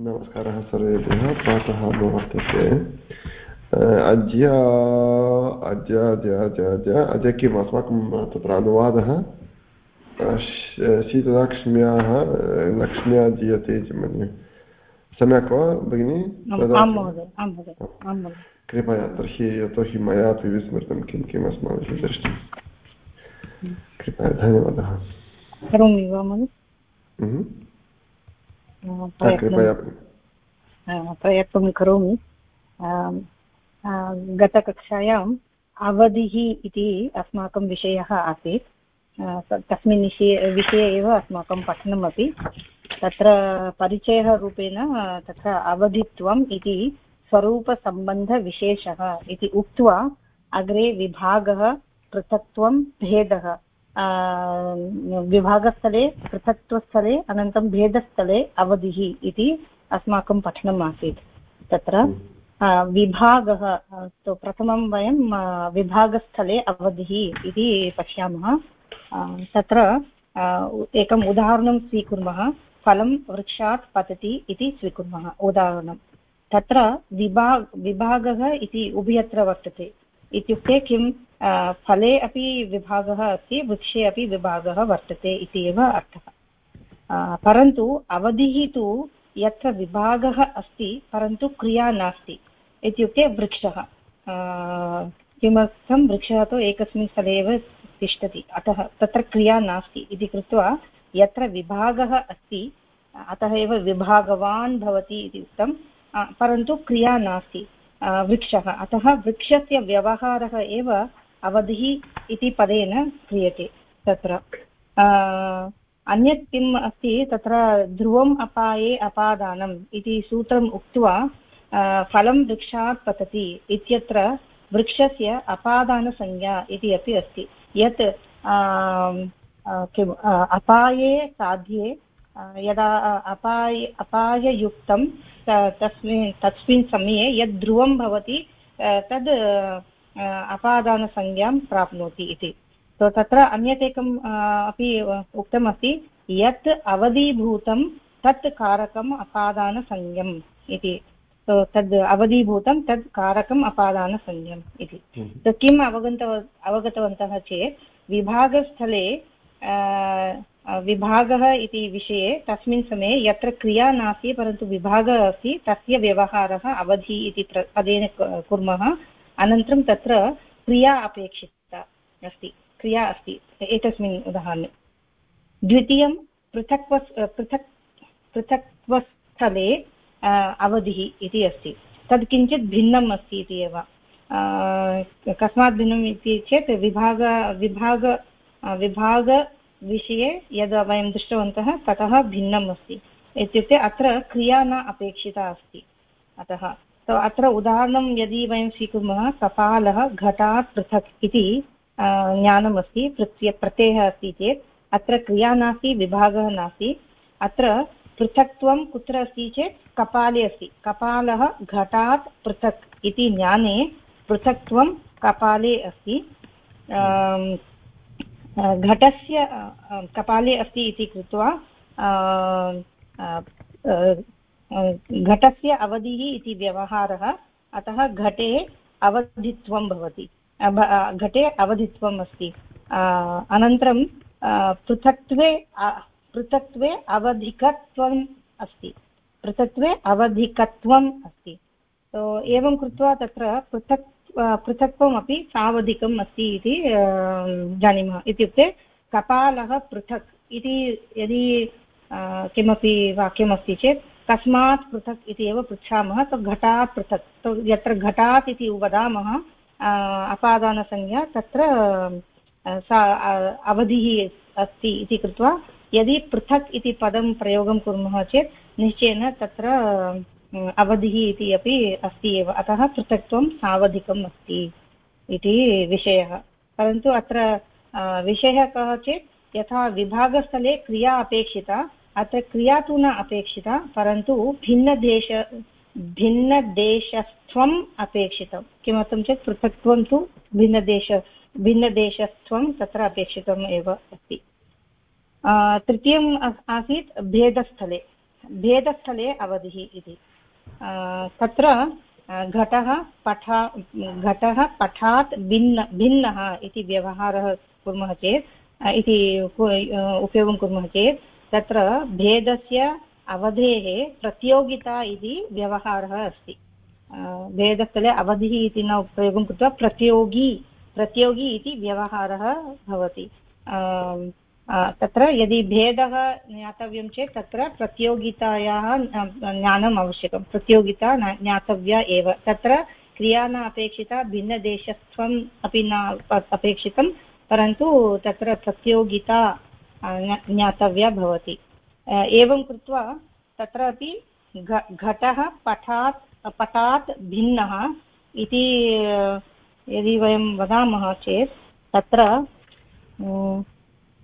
नमस्कारः सर्वेभ्यः पाठः वर्तते अद्य अद्य अद्य अद्य अद्य अद्य किम्? अस्माकं तत्र अनुवादः। शीतलक्ष्म्याः लक्ष्म्या दीयते इति मन्ये। सम्यक् वा भगिनि? कृपया तर्हि यतोहि मया अपि विस्मृतं किं किम् अस्माभिः दृष्टं। कृपया धन्यवादः। करोमि वा महोदय? प्रयत्नं करोमि गतकक्षायाम् अवधिः इति अस्माकं विषयः आसीत् तस्मिन् विषये विषये एव अस्माकं पठनमपि तत्र परिचयः रूपेण तत्र अवधित्वम् इति स्वरूपसम्बन्धविशेषः इति उक्त्वा अग्रे विभागः पृथक्त्वं भेदः विभागस्थले पृथक्त्वस्थले अनन्तरं भेदस्थले अवधिः इति अस्माकं पठनम् आसीत्। तत्र विभागः तो प्रथमं वयं विभागस्थले अवधिः इति पश्यामः। तत्र एकम् उदाहरणं स्वीकुर्मः। फलं वृक्षात् पतति इति स्वीकुर्मः उदाहरणं तत्र विभाग विभागः इति उभयत्र वर्तते। इत्युक्ते किं फले अपि विभागः अस्ति, वृक्षे अपि विभागः वर्तते इति एव अर्थः। परन्तु अवधिः तु यत्र विभागः अस्ति, परन्तु क्रिया नास्ति इत्युक्ते वृक्षः। किमर्थं वृक्षः तु एकस्मिन् स्थले एव तिष्ठति, अतः तत्र क्रिया नास्ति इति कृत्वा यत्र विभागः अस्ति, अतः एव विभागवान् भवति इति उक्तं। परन्तु क्रिया नास्ति वृक्षः। अतः वृक्षस्य व्यवहारः एव अवधिः इति पदेन क्रियते तत्र। अन्यत् किम् अस्ति, तत्र ध्रुवम् अपाये अपादानम् इति सूत्रम् उक्त्वा फलं वृक्षात् पतति इत्यत्र वृक्षस्य अपादानसंज्ञा इति अपि अस्ति। यत् किम् अपाये साध्ये यदा अपाय, अपाययुक्तं तस्मिन् तस्मिन् समये यद् ध्रुवं भवति तद् अपादानसंज्ञां प्राप्नोति इति। तो तत्र अन्यत् एकम् अपि उक्तमस्ति यत् अवधीभूतं तत् कारकम् अपादानसंज्ञम् इति। तो तद् अवधीभूतं तद् कारकम् अपादानसंज्ञम् इति। तो किम् अवगन्तव अवगतवन्तः चेत् विभागस्थले विभागः इति विषये तस्मिन् समये यत्र क्रिया नास्ति परन्तु विभागः अस्ति तस्य व्यवहारः अवधि इति पदेन कुर्मः। अनन्तरं तत्र क्रिया अपेक्षिता अस्ति, क्रिया अस्ति, एतस्मिन् उदाहरणे। द्वितीयं पृथक्व पृथक्, पृथक्त्वस्थले अवधिः इति अस्ति। तद् किञ्चित् भिन्नम् अस्ति इति एव। कस्मात् भिन्नम् इति चेत् विभाग विभाग विभाग विषये यद् वयं दृष्टवन्तः, ततः भिन्नम् अस्ति। इत्युक्ते अत्र क्रिया न अपेक्षिता अस्ति। अतः तो अत्र उदाहरणं यदि वयं स्वीकुर्मः कपालः घटात् पृथक् इति ज्ञानमस्ति प्रत्य प्रत्ययः अस्ति चेत्, अत्र क्रिया नास्ति, विभागः नास्ति, अत्र पृथक्त्वं कुत्र अस्ति चेत्, कपाले अस्ति। कपालः घटात् पृथक् इति ज्ञाने पृथक्त्वं कपाले अस्ति। घटस्य कपाले अस्ति इति कृत्वा घटस्य अवधिः इति व्यवहारः। अतः घटे अवधित्वं भवति। घटे अवधित्वम् अस्ति। अनन्तरं पृथक्त्वे पृथक्त्वे अवधिकत्वम् अस्ति। पृथक्त्वे अवधिकत्वम् अस्ति। एवं कृत्वा तत्र पृथक् पृथक्त्वमपि सावधिकम् अस्ति इति जानीमः। इत्युक्ते कपालः पृथक् इति यदि किमपि वाक्यमस्ति चेत् कस्मात् पृथक् इति एव पृच्छामः, तत् घटात् पृथक्। तो यत्र घटात् इति वदामः अपादानसंज्ञा, तत्र सा अवधिः अस्ति इति कृत्वा, यदि पृथक् इति पदं प्रयोगं कुर्मः चेत्, निश्चयेन तत्र अवधिः इति अपि अस्ति एव। अतः पृथक्त्वं सावधिकम् अस्ति इति विषयः। परन्तु अत्र विषयः कः चेत्, यथा विभागस्थले क्रिया अपेक्षिता अत्र क्रिया तु न अपेक्षिता, परन्तु भिन्नदेश भिन्नदेशत्वम् अपेक्षितं किमर्थं चेत् पृथक्त्वं तु भिन्नदेश भिन्नदेशत्वं तत्र अपेक्षितम् एव अस्ति। तृतीयम् आसीत् भेदस्थले भेदस्थले अवधिः इति। तत्र घटः, पठा, घटः, पठात् भिन्न, भिन्नः इति व्यवहारः कुर्मः चेत्, इति उपयोगं कुर्मः चेत् तत्र भेदस्य अवधेः प्रतियोगिता इति व्यवहारः अस्ति. भेदस्थले अवधिः इति न प्रयोगं कृत्वा प्रतियोगी प्रतियोगी इति व्यवहारः भवति. तत्र यदि भेदः ज्ञातव्यं चेत् तत्र प्रतियोगितायाः ज्ञानम् आवश्यकं. प्रतियोगिता ज्ञातव्या एव. तत्र क्रिया न अपेक्षिता भिन्नदेशत्वम् अपि न अपेक्षितं, परन्तु तत्र प्रतियोगिता ज्ञातव्या भवति। एवं कृत्वा तत्रापि घटः पठात् पटात् भिन्नः इति यदि वयं वदामः चेत् तत्र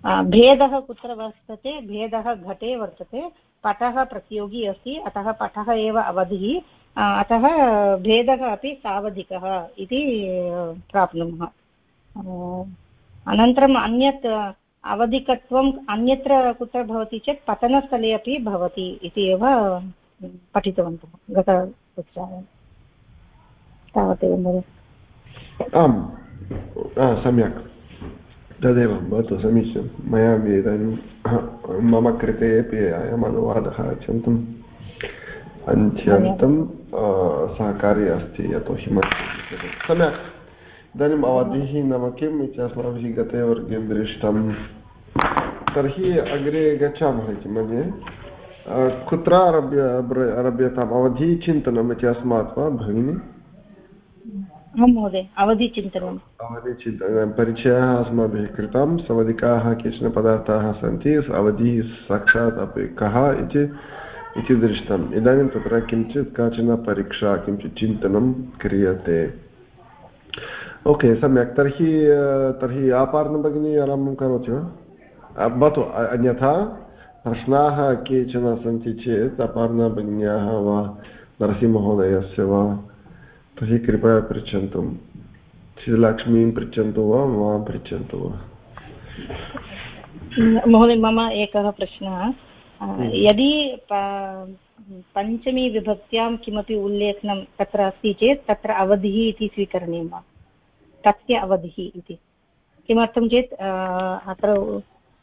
भेदः कुत्र वर्तते, भेदः घटे वर्तते पटः प्रतियोगी अस्ति, अतः पटः एव अवधिः अतः भेदः अपि सावधिकः इति प्राप्नुमः। अनन्तरम् अन्यत् अवधिकत्वम् अन्यत्र कुत्र भवति चेत् पतनस्थले अपि भवति इति एव पठितवन्तः गतकक्षायां तावदेव महोदय। आम् सम्यक्। तदेव भवतु, समीचीनं। मया इदानीं मम कृते अपि अयम् अनुवादः अत्यन्तम् अत्यन्तं सहकारी अस्ति, यतोहि सम्यक्। इदानीम् अवधिः नाम किम् इति अस्माभिः गते वर्गे दृष्टं तर्हि अग्रे गच्छामः इति मन्ये। कुत्र आरभ्य आरभ्यताम्? अवधिचिन्तनम् इति अस्मात् वा भगिनि? अवधिचिन्तनम्। अवधिचिन्तनं परिचयः अस्माभिः कृतं सवधिकाः केचन पदार्थाः सन्ति अवधिः साक्षात् अपि कः इति इति दृष्टम्। इदानीं तत्र किञ्चित् काचन परीक्षा किञ्चित् चिन्तनं क्रियते। ओके सम्यक्। तर्हि तर्हि आपार्णभगिनी आरम्भं करोति वा? भवतु अन्यथा प्रश्नाः केचन सन्ति चेत् अपार्णभगिन्याः वा नरसिंहमहोदयस्य वा तर्हि कृपया पृच्छन्तु श्रीलक्ष्मीं पृच्छन्तु वा माँ पृच्छन्तु वा महोदय मम एकः प्रश्नः। यदि पञ्चमीविभक्त्यां किमपि उल्लेखनं तत्र अस्ति चेत् तत्र अवधिः इति स्वीकरणीयं वा तस्य अवधिः इति किमर्थं चेत् अत्र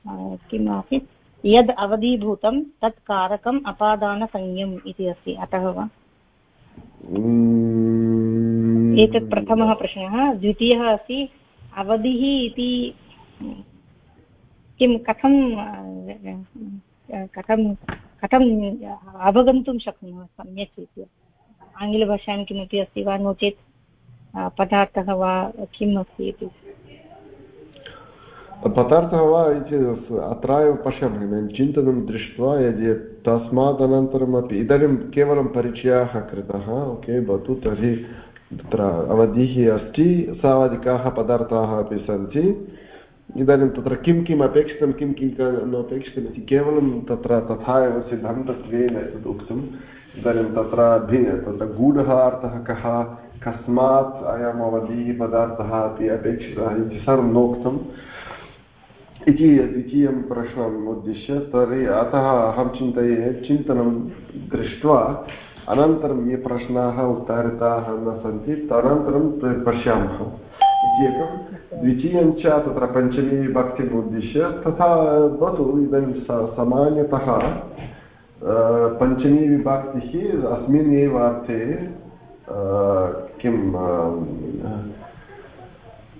किम् आसीत् यद् अवधीभूतं तत् कारकम् अपादानसंज्ञम् इति अस्ति। अतः वा? एतत् प्रथमः प्रश्नः। द्वितीयः अस्ति अवधिः इति किं कथं कथं कथम् अवगन्तुं शक्नुमः सम्यक् रीत्या? आङ्ग्लभाषायां किमपि अस्ति वा नो चेत् पदार्थः वा किम् अस्ति इति? पदार्थः वा इति अत्र एव पश्यामः इदानीं चिन्तनं दृष्ट्वा यदि तस्मात् अनन्तरमपि इदानीं केवलं परिचयः कृतः ओके भवतु तर्हि तत्र अवधिः अस्ति सावधिकाः पदार्थाः अपि सन्ति इदानीं तत्र किं किम् अपेक्षितं किं किं न केवलं तत्र तथा एव सिद्धान्तत्वेन एतत् उक्तम् इदानीं तत्र भिन्न तत्र गूढः अर्थः कः कस्मात् अयम् अवधिः पदार्थः अपि अपेक्षितः इति सर्वं नोक्तम् इति द्वितीयं प्रश्नम् उद्दिश्य, तर्हि अतः अहं चिन्तये, चिन्तनं दृष्ट्वा अनन्तरं ये प्रश्नाः, उत्तरिताः न सन्ति, तदनन्तरं पश्यामः। इति एकं द्वितीयं च तत्र पञ्चमी विभक्तिम् उद्दिश्य, तथा भवतु इदानीं सामान्यतः पञ्चमी विभक्तिः अस्मिन् एव अर्थे किं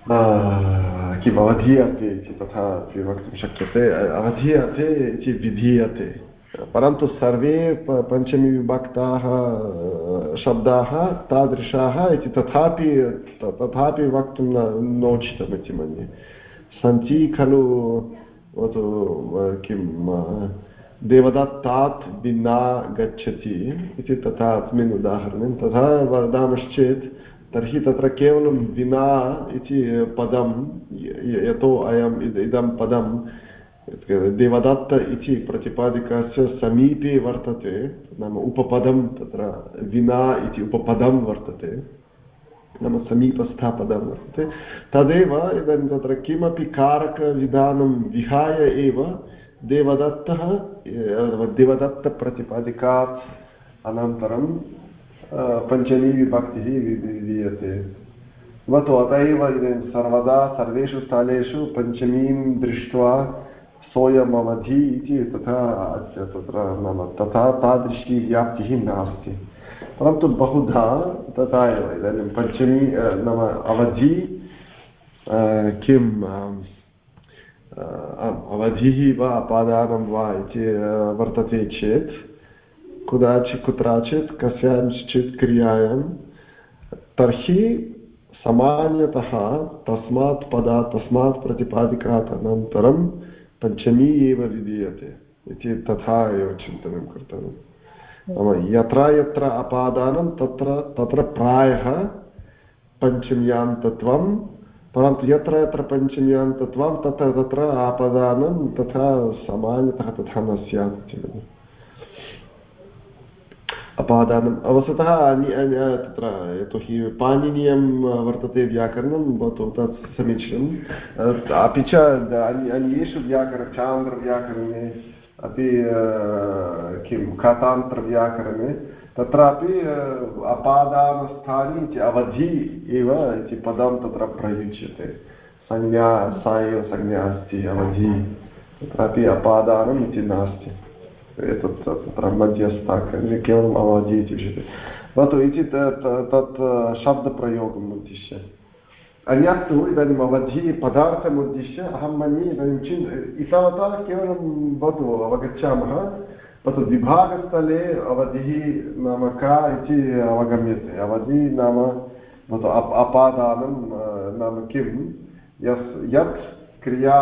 किम् अवधीयते इति तथा अपि वक्तुं शक्यते अवधीयते इति विधीयते परन्तु सर्वे पञ्चमीविभक्ताः शब्दाः तादृशाः इति तथापि तथापि वक्तुं न नोचितम् इति मन्ये सन्ति खलु किं देवदत्तात् विना गच्छति इति तथा अस्मिन् उदाहरणे तथा वदामश्चेत् तर्हि तत्र केवलं विना इति पदं यतो अयम् इदं पदं देवदत्त इति प्रतिपादिकस्य समीपे वर्तते, नाम उपपदं तत्र विना इति उपपदं वर्तते, नाम समीपस्थापदं वर्तते। तदेव इदानीं तत्र किमपि कारकविधानं विहाय एव देवदत्तः देवदत्तप्रतिपादिकात् अनन्तरं पञ्चमी विभक्तिः विधीयते भवतु अत एव इदानीं सर्वदा सर्वेषु स्थलेषु पञ्चमीं दृष्ट्वा सोऽयमवधि इति तथा तत्र नाम तथा तादृशी व्याप्तिः नास्ति। परन्तु बहुधा तथा एव इदानीं पञ्चमी नाम अवधि किम् अवधिः वा, अपादानं वा इति वर्तते चेत् कुदाचित् कुत्रचित् कस्याञ्चित् क्रियायां तर्हि सामान्यतः तस्मात् पदात् तस्मात् प्रतिपादिकात् अनन्तरं पञ्चमी एव विधीयते इति तथा एव चिन्तनं कर्तव्यं नाम यत्र यत्र अपादानं तत्र तत्र प्रायः पञ्चम्यान्तत्वं परन्तु यत्र यत्र पञ्चम्यान्तत्वं तत्र तत्र आपदानं तथा सामान्यतः तथा न स्यात् अपादानम् अवसतः तत्र यतोहि पाणिनीयं वर्तते व्याकरणं, भवतु तत् समीचीनम्। अपि च अन्येषु व्याकरण चान्द्रव्याकरणे अपि किं, कथान्तरव्याकरणे, तत्रापि अपादानस्थानि इति अवधि एव इति पदं तत्र प्रयुज्यते। संज्ञा सा एव संज्ञा अस्ति, अवधि, तत्रापि अपादानम् इति नास्ति। एतत् मध्यस्थः केवलम् अवधि इति उच्यते भवतु इति तत् शब्दप्रयोगम् उद्दिश्य अन्यत् तु इदानीम् अवधि पदार्थम् उद्दिश्य अहं मन्ये इदानीं चिन् एतावता केवलं भवतु अवगच्छामः भवतु विभागस्थले अवधिः नाम का इति अवगम्यते अवधि नाम भवतु अपादानं नाम किं यस् यत् क्रिया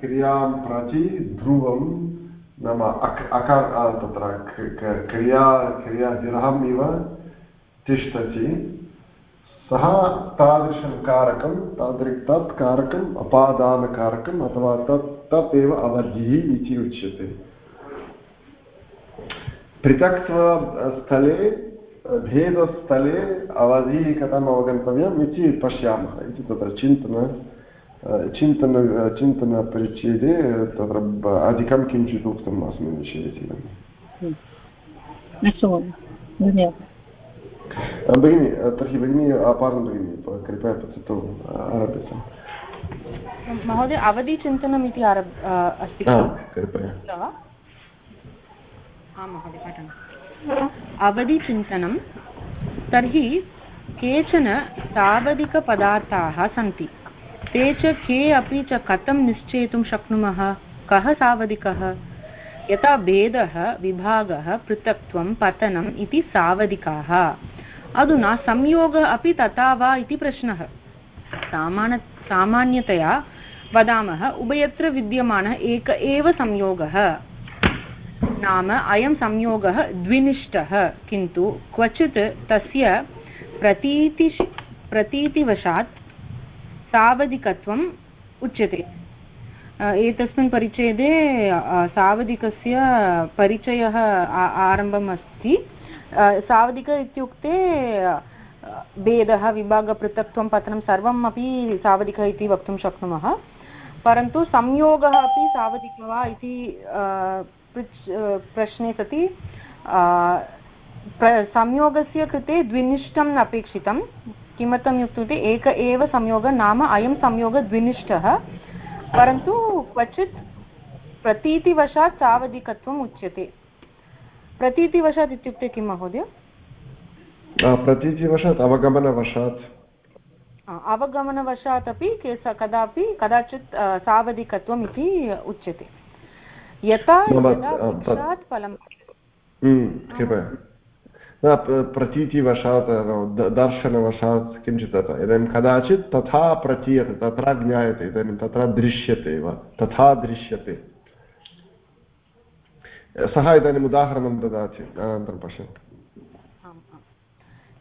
क्रियाँ प्रति ध्रुवं नाम अक्, अकार तत्र क्रिया क्रिया विरहम् इव तिष्ठति। सः तादृशं कारकं तादृ तत् कारकम्, अपादानकारकम् अथवा तत् तत् एव अवधिः इति उच्यते। पृथक्त्वस्थले, भेदस्थले अवधिः कथम् अवगन्तव्यम् इति पश्यामः इति तत्र चिन्तन चिन्तन चिन्तनपरिच्छेदे तत्र अधिकं किञ्चित् उक्तम् अस्मिन् विषये इति भगिनि तर्हि भगिनी अपारं भगिनि कृपया पृच्छतु आरभ्यताम् महोदय अवधिचिन्तनम् इति आरब् अस्ति कृपया आं महोदय पठन् अवधिचिन्तनं तर्हि केचन सावधिकपदार्थाः सन्ति ते च के अपि च कथं निश्चेतुं शक्नुमः? कः सावधिकः? यथा भेदः, विभागः, पृथक्त्वं, पतनम् इति सावधिकाः। अधुना संयोगः अपि तथा वा इति प्रश्नः। सामान्य, सामान्यतया वदामः, उभयत्र विद्यमानः एक एव संयोगः। नाम अयं संयोगः द्विनिष्ठः, किन्तु क्वचित् तस्य प्रतीति प्रतीतिवशात् सावधिकत्वम् उच्यते। एतस्मिन् परिच्छेदे सावधिकस्य परिचयः आरम्भम् अस्ति। सावधिक इत्युक्ते भेदः, विभागपृथक्त्वं, पतनं सर्वम् अपि सावधिकः इति वक्तुं शक्नुमः। परन्तु संयोगः अपि सावधिकः वा इति प्रश्ने सति। संयोगस्य कृते द्विनिष्ठम् अपेक्षितं किमर्थम् इत्युक्ते एक एव संयोगः नाम अयं संयोगः द्विनिष्ठः। परन्तु क्वचित् प्रतीतिवशात् सावधिकत्वम् उच्यते। प्रतीतिवशात् इत्युक्ते किं महोदय? प्रतीतिवशात् अवगमनवशात्। अवगमनवशात् अपि कदापि कदाचित् सावधिकत्वम् इति उच्यते। यथा फलं प्रतीतिवशात् दर्शनवशात् किञ्चित् इदानीं कदाचित् तथा प्रतीयते तत्र ज्ञायते इदानीं तत्र दृश्यते एव तथा दृश्यते सः इदानीम् उदाहरणं ददाति अनन्तरं पश्यन्तु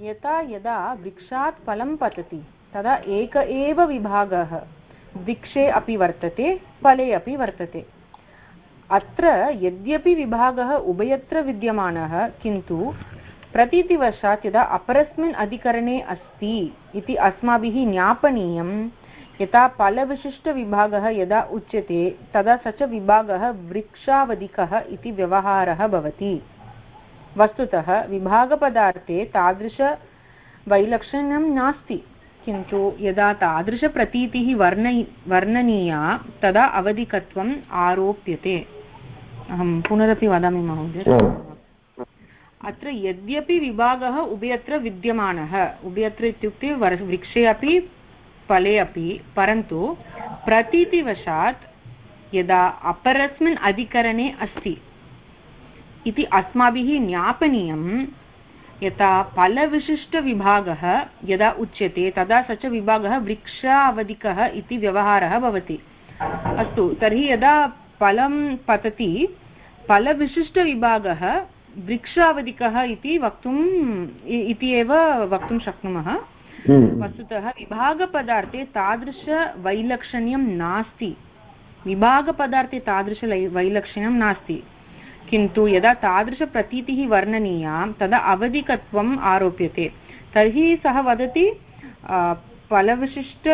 यथा यदा वृक्षात् फलं पतति तदा एक एव विभागः वृक्षे अपि वर्तते फले अपि वर्तते अत्र यद्यपि विभागः उभयत्र विद्यमानः किन्तु प्रतीतिवशात् यदा अपरस्मिन् अधिकरणे अस्ति इति अस्माभिः ज्ञापनीयं, यथा फलविशिष्टविभागः यदा उच्यते, तदा स च विभागः वृक्षावधिकः इति व्यवहारः भवति। वस्तुतः विभागपदार्थे तादृशवैलक्षण्यं नास्ति, किन्तु यदा तादृशप्रतीतिः वर्णय, वर्णनीया, तदा अवधिकत्वम् आरोप्यते। अहं पुनरपि वदामि महोदय। अत्र यद्यपि विभागः उभयत्र विद्यमानः। उभयत्र इत्युक्ते वृक्षे अपि, फले अपि। परन्तु प्रतीतिवशात् यदा अपरस्मिन् अधिकरणे अस्ति इति अस्माभिः ज्ञापनीयं, यथा फलविशिष्टविभागः यदा उच्यते, तदा स च विभागः वृक्षावधिकः इति व्यवहारः भवति। अस्तु, तर्हि यदा फलं पतति, फलविशिष्टविभागः वृक्षावधिकः इति वक्तुम् इति एव वक्तुं शक्नुमः। हम्म। वस्तुतः विभागपदार्थे तादृशवैलक्षण्यं नास्ति। विभागपदार्थे तादृशवैलक्षण्यं नास्ति। किन्तु यदा तादृशप्रतीतिः वर्णनीया तदा अवधिकत्वम् आरोप्यते। तर्हि सः वदति फलविशिष्ट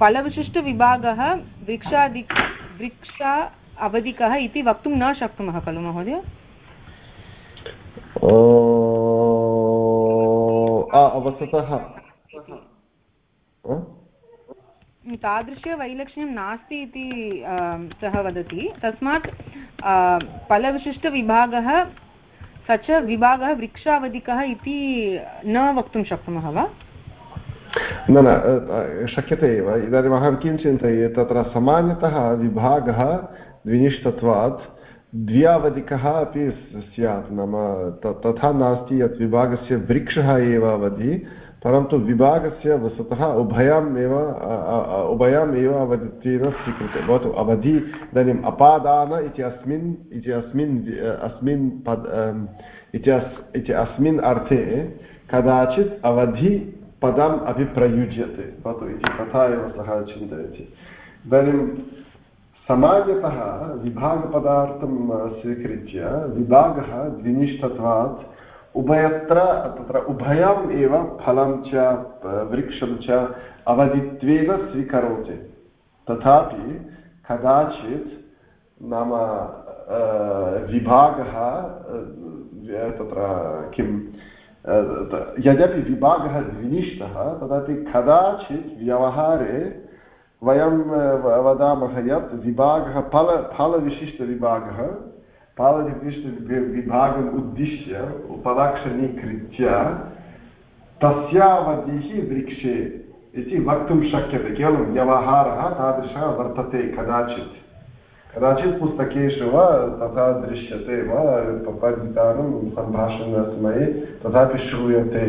फलविशिष्टविभागः वृक्षादि वृक्ष अवधिकः इति वक्तुं न शक्नुमः खलु महोदय? वस्तुतः तादृशवैलक्ष्यं नास्ति इति सः वदति। तस्मात् फलविशिष्टविभागः स च विभागः वृक्षावधिकः इति न वक्तुं शक्नुमः वा? न न शक्यते एव। इदानीम् अहं किं चिन्तये तत्र सामान्यतः विभागः, द्विनिष्ठत्वात्, द्व्यावधिकः अपि स्यात्। नाम तथा नास्ति यत् विभागस्य वृक्षः एव अवधि, परन्तु विभागस्य वस्तुतः उभयाम् एव उभयाम् एव अवधित्वेन स्वीक्रियते भवतु, अवधि इदानीम् अपादान इति अस्मिन् इति अस्मिन् अस्मिन् पद् इति अस्मिन् अर्थे कदाचित् अवधि पदम् अपि प्रयुज्यते भवतु इति तथा एव सः चिन्तयति। इदानीं सामान्यतः विभागपदार्थं स्वीकृत्य विभागः द्विनिष्ठत्वात् उभयत्र, तत्र उभयम् एव फलं च वृक्षं च अवधित्वेन स्वीकरोति। तथापि कदाचित् नाम विभागः तत्र किं यद्यपि विभागः द्विनिष्ठः तदपि कदाचित् व्यवहारे वयं वदामः यत् विभागः फल, फलविशिष्टविभागः फलविशिष्टविभागम् उद्दिश्य, उपलक्षणीकृत्य तस्यावधिः वृक्षे इति वक्तुं शक्यते। केवलं व्यवहारः तादृशः वर्तते कदाचित्। कदाचित् पुस्तकेषु वा तथा दृश्यते वा पठितानं सम्भाषणसमये तथापि श्रूयते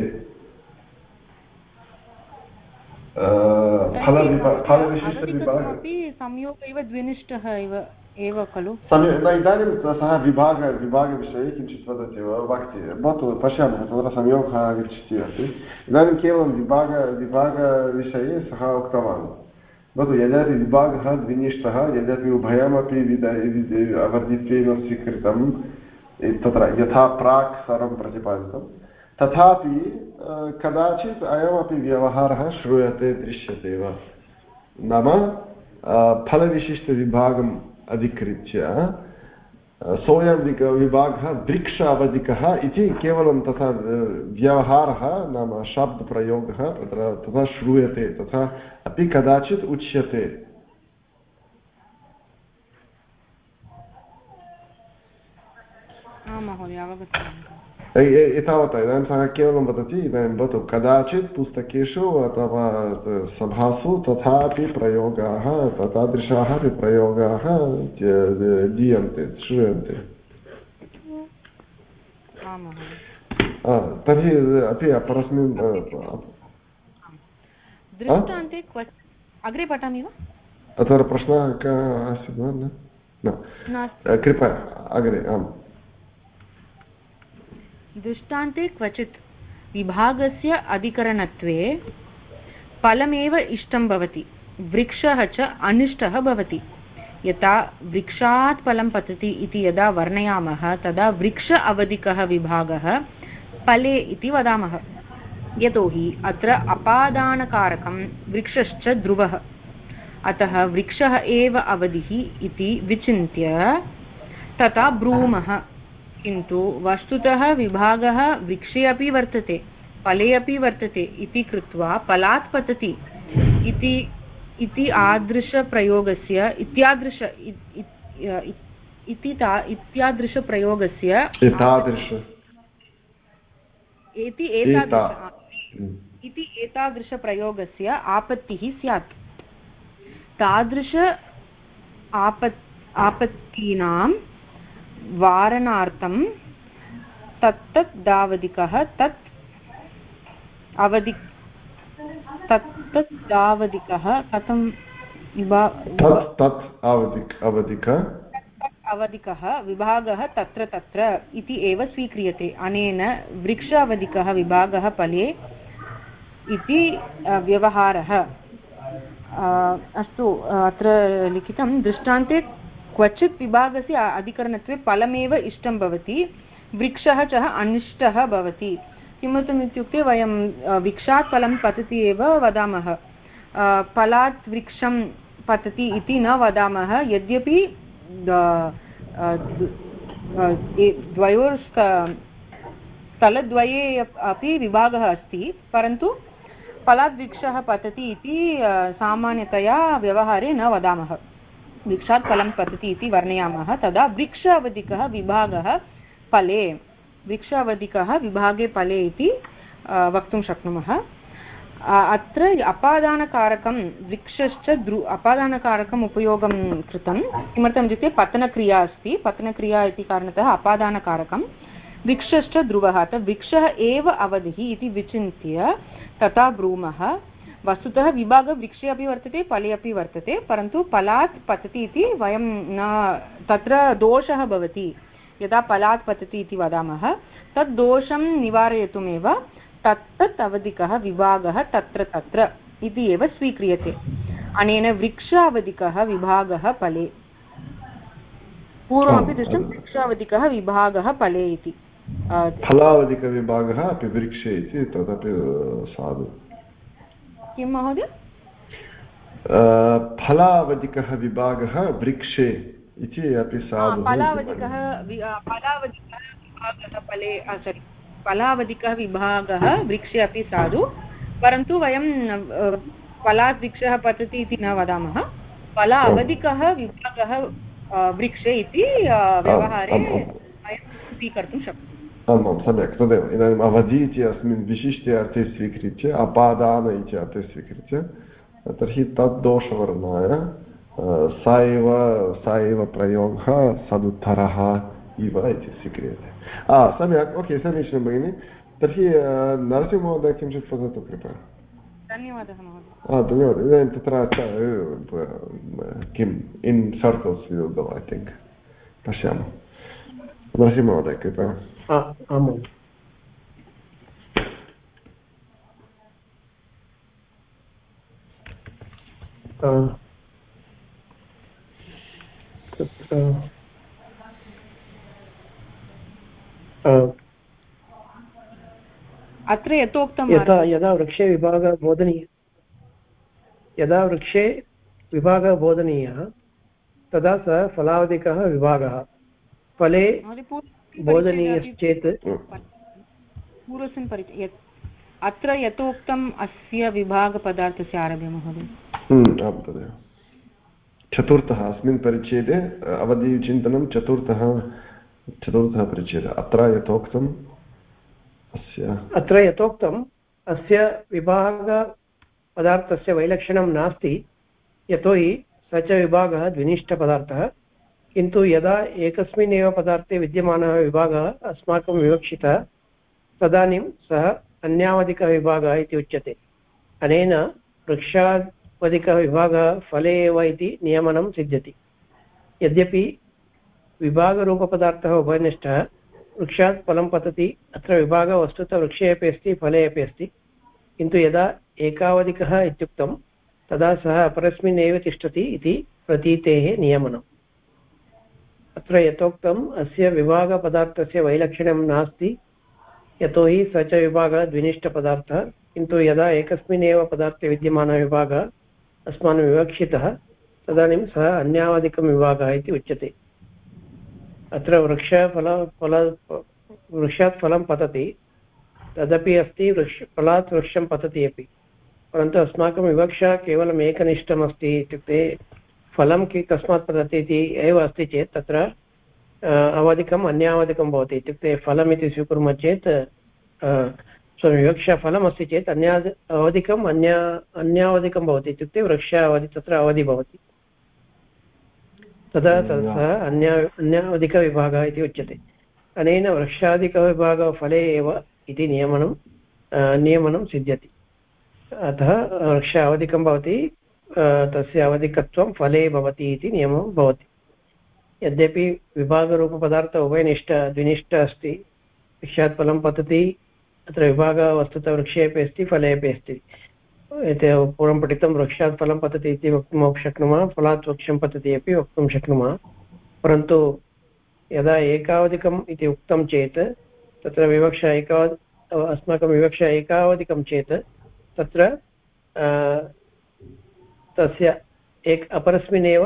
फलविशिष्टविभागः संयोग एव द्विनिष्ठः एव एव खलु इदानीं सः विभाग विभागविषये किञ्चित् वदति वा वक्ति भवतु पश्यामः तत्र संयोगः आगच्छति अस्ति इदानीं केवलं विभाग विभागविषये सः उक्तवान् भवतु यद्यपि विभागः द्विनिष्ठः यद्यपि उभयमपि विद स्वीकृतं तत्र यथा प्राक् सर्वं प्रतिपादितं तथापि कदाचित् अयमपि व्यवहारः श्रूयते दृश्यते वा नाम फलविशिष्टविभागम् अधिकृत्य सोऽयं विभागः वृक्ष अवधिकः इति केवलं तथा व्यवहारः नाम शब्दप्रयोगः तत्र, तथा श्रूयते, तथा अपि कदाचित् उच्यते। महोदय अवगतवान् एतावता इदानीं सः केवलं वदति इदानीं भवतु कदाचित् पुस्तकेषु अथवा सभासु तथापि प्रयोगाः तादृशाः अपि प्रयोगाः दीयन्ते श्रूयन्ते तर्हि अपि परस्मिन् अग्रे पठामि वा अत्र प्रश्नः कः आसीत् वा न कृपया अग्रे आम् दृष्टान्ते क्वचित्। विभागस्य अधिकरणत्वे फलमेव इष्टं भवति, वृक्षः च अनिष्टः भवति। यथा वृक्षात् फलं पतति इति यदा वर्णयामः, तदा वृक्ष अवधिकः विभागः फले इति वदामः। यतोहि अत्र अपादानकारकं वृक्षश्च ध्रुवः। अतः वृक्षः एव अवधिः इति विचिन्त्य तथा ब्रूमः किन्तु वस्तुतः विभागः वृक्षे अपि वर्तते फले अपि वर्तते इति कृत्वा फलात् पतति इति इति आदृशप्रयोगस्य इत्यादृश इति इत्यादृशप्रयोगस्य इति एतादृश इति एतादृशप्रयोगस्य आपत्तिः स्यात्। तादृश आपत् आपत्तीनां वारणार्थं तत्तत् दावदिकः तत् अवधि तत् दावदिकः कथं अवधिकः विभागः तत्र तत्र इति एव स्वीक्रियते। अनेन वृक्ष अवधिकः विभागः फले इति व्यवहारः। अस्तु अत्र लिखितं दृष्टान्ते क्वचित् विभागस्य अधिकरणत्वे फलमेव इष्टं भवति, वृक्षः च अनिष्टः भवति। किमर्थम् इत्युक्ते वयं वृक्षात् फलं पतति एव वदामः। फलात् वृक्षं पतति इति न वदामः, यद्यपि द्वयोर् स्थलद्वये अपि विभागः अस्ति, परन्तु फलात् वृक्षः पतति इति सामान्यतया व्यवहारे न वदामः। वृक्षात् फलं पतति इति वर्णयामः। तदा वृक्ष अवधिकः विभागः फले वृक्षावधिकः विभागे फले इति वक्तुं शक्नुमः। अत्र अपादानकारकं वृक्षश्च द्रु, अपादानकारकम् उपयोगं कृतं। किमर्थम् इत्युक्ते पतनक्रिया अस्ति। पतनक्रिया इति कारणतः अपादानकारकं वृक्षश्च ध्रुवः। अतः वृक्षः एव अवधिः इति विचिन्त्य तथा ब्रूमः। वस्तुतः विभागवृक्षे अपि वर्तते फले अपि वर्तते परन्तु फलात् पतति इति वयं न तत्र दोषः भवति। यदा फलात् पतति इति वदामः तद् दोषं निवारयितुमेव तत्तत् अवधिकः विभागः तत्र तत्र इति एव स्वीक्रियते। अनेन वृक्षावधिकः विभागः फले। पूर्वमपि दृष्टं वृक्षावधिकः विभागः फले इति। फलावधिकविभागः अपि वृक्षे इति तदपि साधु। किं महोदय? फलावधिकः विभागः वृक्षे इति अपि साधु फलावधिकः फलावधिकः विभागः फले सारि फलावधिकः विभागः वृक्षे अपि साधु परन्तु वयं फलात् वृक्षः पतति इति न वदामः। फला अवधिकः विभागः वृक्षे इति व्यवहारे वयं स्वीकर्तुं शक्नुमः। आम् आं सम्यक् तदेव इदानीम् अवधि इति अस्मिन् विशिष्टे अर्थे स्वीकृत्य अपादान इति अर्थे स्वीकृत्य तर्हि तद्दोषवर्णाय स एव स एव प्रयोगः सदुत्तरः इव इति स्वीक्रियते सम्यक् ओके समीचीनं भगिनि तर्हि नरसिंहमहोदय किञ्चित् वदतु कृपया धन्यवादः महोदय धन्यवादः इदानीं तत्र किम् इन् सर्कल्स् ऐ थिङ्क् पश्यामः नरसिंहमहोदय कृपया Uh, अत्र यथोक्तं यथा यदा वृक्षे विभागः बोधनीयः यदा वृक्षे विभागः बोधनीयः तदा सः फलावधिकः विभागः फले बोधनीयश्चेत् पूर्वस्मिन् परिचय अत्र यथोक्तम् अस्य विभागपदार्थस्य आरभ्य महोदय। तदेव चतुर्थः अस्मिन् परिच्छेदे अवधिचिन्तनं चतुर्थः चतुर्थः परिच्छेदः। अत्र यथोक्तम् अस्य अत्र यथोक्तम् अस्य विभागपदार्थस्य वैलक्षणं नास्ति। यतोहि स च विभागः द्विनिष्ठपदार्थः। किन्तु यदा एकस्मिन् एव पदार्थे विद्यमानः विभागः अस्माकं विवक्षितः, तदानीं सः अन्यावधिकः विभागः इति उच्यते। अनेन वृक्षात् अधिकः विभागः फले एव इति नियमनं सिद्ध्यति। यद्यपि विभागरूपपदार्थः उभयनिष्ठः वृक्षात् फलं पतति, अत्र विभागः वस्तुतः वृक्षे अपि अस्ति, फले अपि अस्ति। किन्तु यदा एकावधिकः इत्युक्तं, तदा सः अपरस्मिन् तिष्ठति इति प्रतीतेः नियमनम्। अत्र यथोक्तम् अस्य विभागपदार्थस्य वैलक्षण्यं नास्ति। यतोहि स च विभागः द्विनिष्ठपदार्थः, किन्तु यदा एकस्मिन् एव पदार्थे विद्यमानः विभागः अस्मान् विवक्षितः, तदानीं सः अन्यावधिकं विभागः इति उच्यते। अत्र वृक्षफल, फल, वृक्षात् फलं पतति। तदपि अस्ति, वृक्ष, फलात् वृक्षं पतति अपि। परन्तु अस्माकं विवक्षा केवलम् एकनिष्ठमस्ति इत्युक्ते फलं कि कस्मात् पतति इति एव अस्ति चेत् तत्र अवधिकम् अन्यावधिकं भवति इत्युक्ते फलमिति स्वीकुर्मः चेत् विवक्षा चेत् अन्या अवधिकम् अन्या अन्यावधिकं भवति इत्युक्ते वृक्ष अवधि तत्र अवधि भवति। तदा सः अन्य अन्यावधिकविभागः इति उच्यते। अनेन वृक्षादिकविभागः फले एव इति नियमनं नियमनं सिद्ध्यति। अतः वृक्ष अवधिकं भवति तस्य अवधिकत्वं फले भवति इति नियमो भवति। यद्यपि विभागरूपपदार्थ उभयनिष्ठ, द्विनिष्ठ अस्ति वृक्षात् फलं पतति, अत्र विभागः वस्तुतः वृक्षे अपि अस्ति, फले अपि अस्ति। एते पूर्वं पठितं वृक्षात् फलं पतति इति वक्तुं शक्नुमः, फलात् वृक्षं पतति अपि वक्तुं शक्नुमः। परन्तु यदा एकावधिकम् इति उक्तं चेत्, तत्र विवक्षा एकावद्, अस्माकं विवक्षा एकावधिकं चेत्, तत्र तस्य एक अपरस्मिन्नेव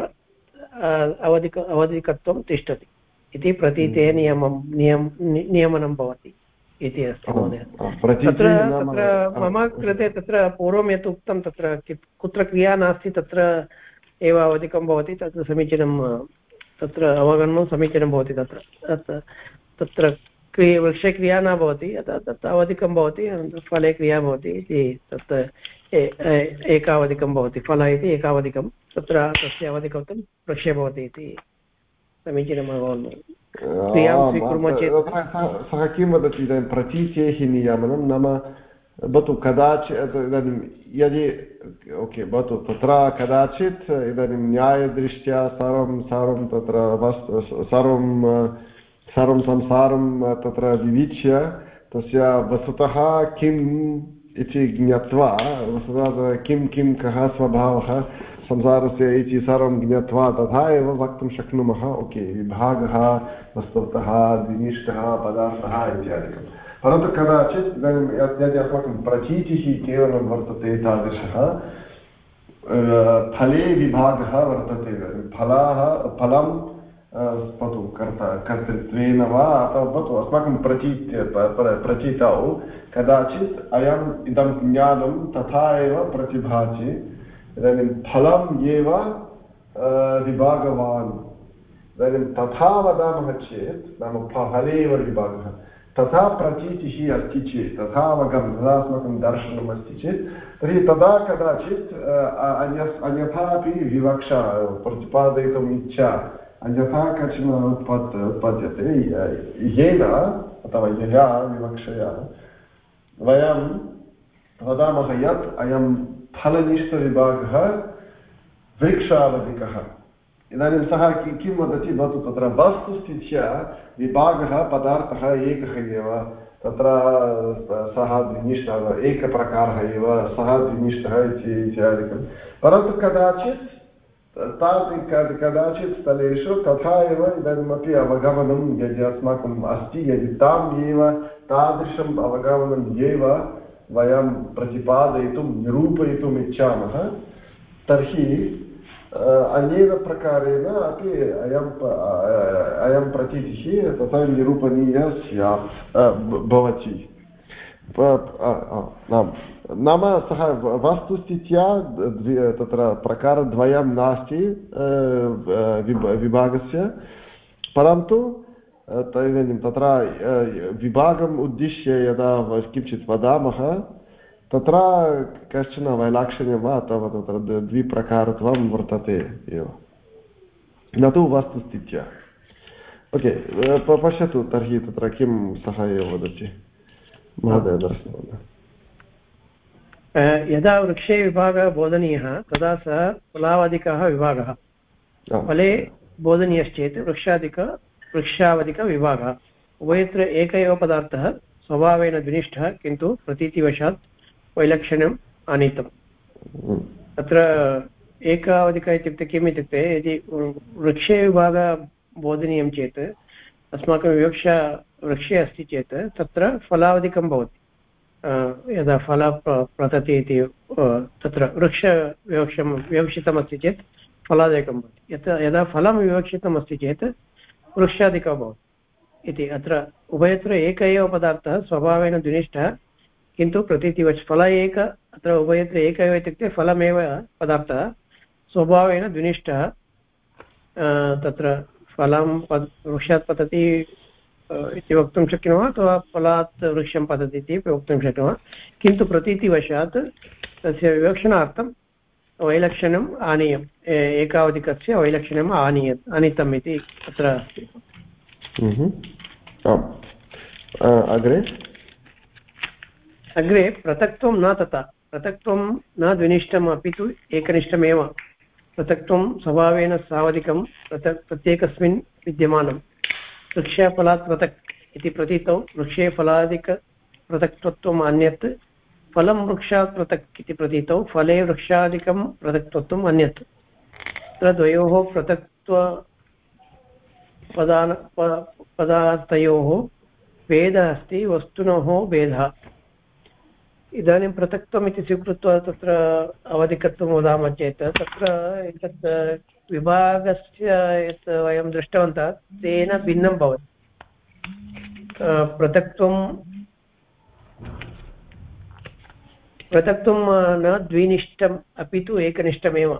अवधिक अवधिकत्वं तिष्ठति। इति प्रतीतेः हम्म। नियमं नियम नियमनं भवति इति अस्ति महोदय। तत्र तत्र मम कृते तत्र पूर्वं यत् उक्तं तत्र कुत्र क्रिया नास्ति तत्र एव अधिकं भवति तत् समीचीनं तत्र अवगमनं समीचीनं भवति तत्र। तत्र क्रिय वृक्षे क्रिया न भवति अतः तत् अवधिकं भवति फले क्रिया भवति इति तत् एकावधिकं भवति फल इति एकावधिकं तत्र तस्य अवधिकं वृक्षे भवति इति समीचीनम् अवगमनं सः किं वदति इदानीं प्रतीचेः नियमनं नाम भवतु कदाचित् इदानीं यदि ओके भवतु तत्र कदाचित् इदानीं न्यायदृष्ट्या सर्वं सर्वं तत्र वस्तु सर्वं सर्वं संसारं तत्र विवीक्ष्य तस्य वस्तुतः किम् इति ज्ञात्वा वस्तुतः किं किं कः स्वभावः, संसारस्य इति सर्वं ज्ञात्वा तथा एव वक्तुं शक्नुमः। ओके, विभागः, वस्तुतः द्विनिष्ठः पदार्थः इत्यादिकं। परन्तु कदाचित् इदानीं यद्यदि अस्माकं प्रचीतिः केवलं वर्तते तादृशः फले विभागः वर्तते फलाः, फलं भवतु कर्ता कर्तृत्वेन वा अथवा भवतु अस्माकं प्रचीत्य प्रचितौ कदाचित् अयम् इदं ज्ञानं तथा एव प्रतिभाति इदानीं फलम् एव विभागवान् इदानीं तथा वदामः चेत् नाम फले एव विभागः तथा प्रतीतिः अस्ति चेत् तथा अवगमनं तदा अस्माकं दर्शनम् अस्ति चेत् तर्हि तदा कदाचित् अन्य अन्यथापि विवक्षा प्रतिपादयितुम् इच्छा अन्यथा कश्चन उत्पत् उत्पद्यते येन अथवा यया विवक्षया वयं वदामः यत् अयं फलनिष्ठविभागः वृक्षावधिकः। इदानीं सः किं वदति भवतु तत्र वस्तुस्थित्या विभागः पदार्थः एकः एव, तत्र सः द्विनिष्ठः, एकप्रकारः एव सः द्विनिष्ठः इति इत्यादिकं। परन्तु कदाचित् तादृ कदाचित् स्थलेषु तथा एव इदानीमपि अवगमनं यदि अस्माकम् अस्ति, यदि ताम् एव तादृशम् अवगमनम् एव वयं प्रतिपादयितुं, निरूपयितुम् इच्छामः, तर्हि अनेन प्रकारेण अपि अयं अयं प्रतीतिः तथा निरूपणीया स्यात् भवति। नाम सः वस्तुस्थित्या तत्र प्रकारद्वयं नास्ति विभागस्य परन्तु इदानीं तत्र विभागम् उद्दिश्य यदा किञ्चित् वदामः तत्र कश्चन वैलाक्षण्यं वा अथवा तत्र द्विप्रकारत्वं वर्तते एव न तु वस्तुस्थित्या ओके पश्यतु तर्हि तत्र किं सः एव वदति महोदय दर्शनं यदा वृक्षे विभागः बोधनीयः तदा सः फलावधिकः विभागः। फले बोधनीयश्चेत् वृक्षादिक वृक्षावधिकविभागः उभयत्र एक एव पदार्थः स्वभावेन द्विनिष्ठः किन्तु प्रतीतिवशात् वैलक्षण्यम् आनीतम्। तत्र एकावधिक इत्युक्ते किम् इत्युक्ते यदि वृक्षे विभागः बोधनीयं चेत् अस्माकं विवक्षा वृक्षे अस्ति चेत् तत्र फलावधिकं भवति। यदा फल प्रतति इति तत्र वृक्षविवक्षं विवक्षितमस्ति चेत् फलादिकं भवति। यत्, यदा फलं विवक्षितमस्ति चेत् वृक्षादिकं भवति। इति अत्र उभयत्र एक एव पदार्थः, स्वभावेन द्विनिष्ठः, किन्तु प्रतीतिवच् फल एक, अत्र उभयत्र एक एव इत्युक्ते फलमेव पदार्थः, स्वभावेन द्विनिष्ठः। तत्र फलं पद्, वृक्षात् पतति इति वक्तुं शक्नुमः अथवा फलात् वृक्षं पतति इति वक्तुं शक्नुमः। किन्तु प्रतीतिवशात् तस्य विवक्षणार्थं वैलक्षण्यम् आनीयम्। एकावधिकस्य वैलक्षण्यम् आनीय आनीतम् इति अत्र अस्ति। अग्रे? अग्रे पृथक्त्वं न तथा पृथक्त्वं न द्विनिष्ठम् अपि तु एकनिष्ठमेव। पृथक्त्वं स्वभावेन सावधिकं पृथक् प्रत्येकस्मिन् विद्यमानं। वृक्षफलात् पृथक् इति प्रतीतौ। वृक्षे फलादिकपृथक्त्वम् अन्यत्। फलं वृक्षात् पृथक् इति प्रतीतौ। फले वृक्षादिकं पृथक्त्वम् अन्यत्। तत्र द्वयोः पृथक्त्व पदान पदार्थयोः भेदः अस्ति, वस्तुनोः भेदः। इदानीं पृथक्त्वम् इति स्वीकृत्य तत्र अवधिकत्वं वदामः चेत् तत्र एतत् विभागस्य यत् वयं दृष्टवन्तः, तेन भिन्नं भवति। पृथक्त्वं पृथक्त्वं न द्विनिष्ठम्, अपि तु एकनिष्ठमेव।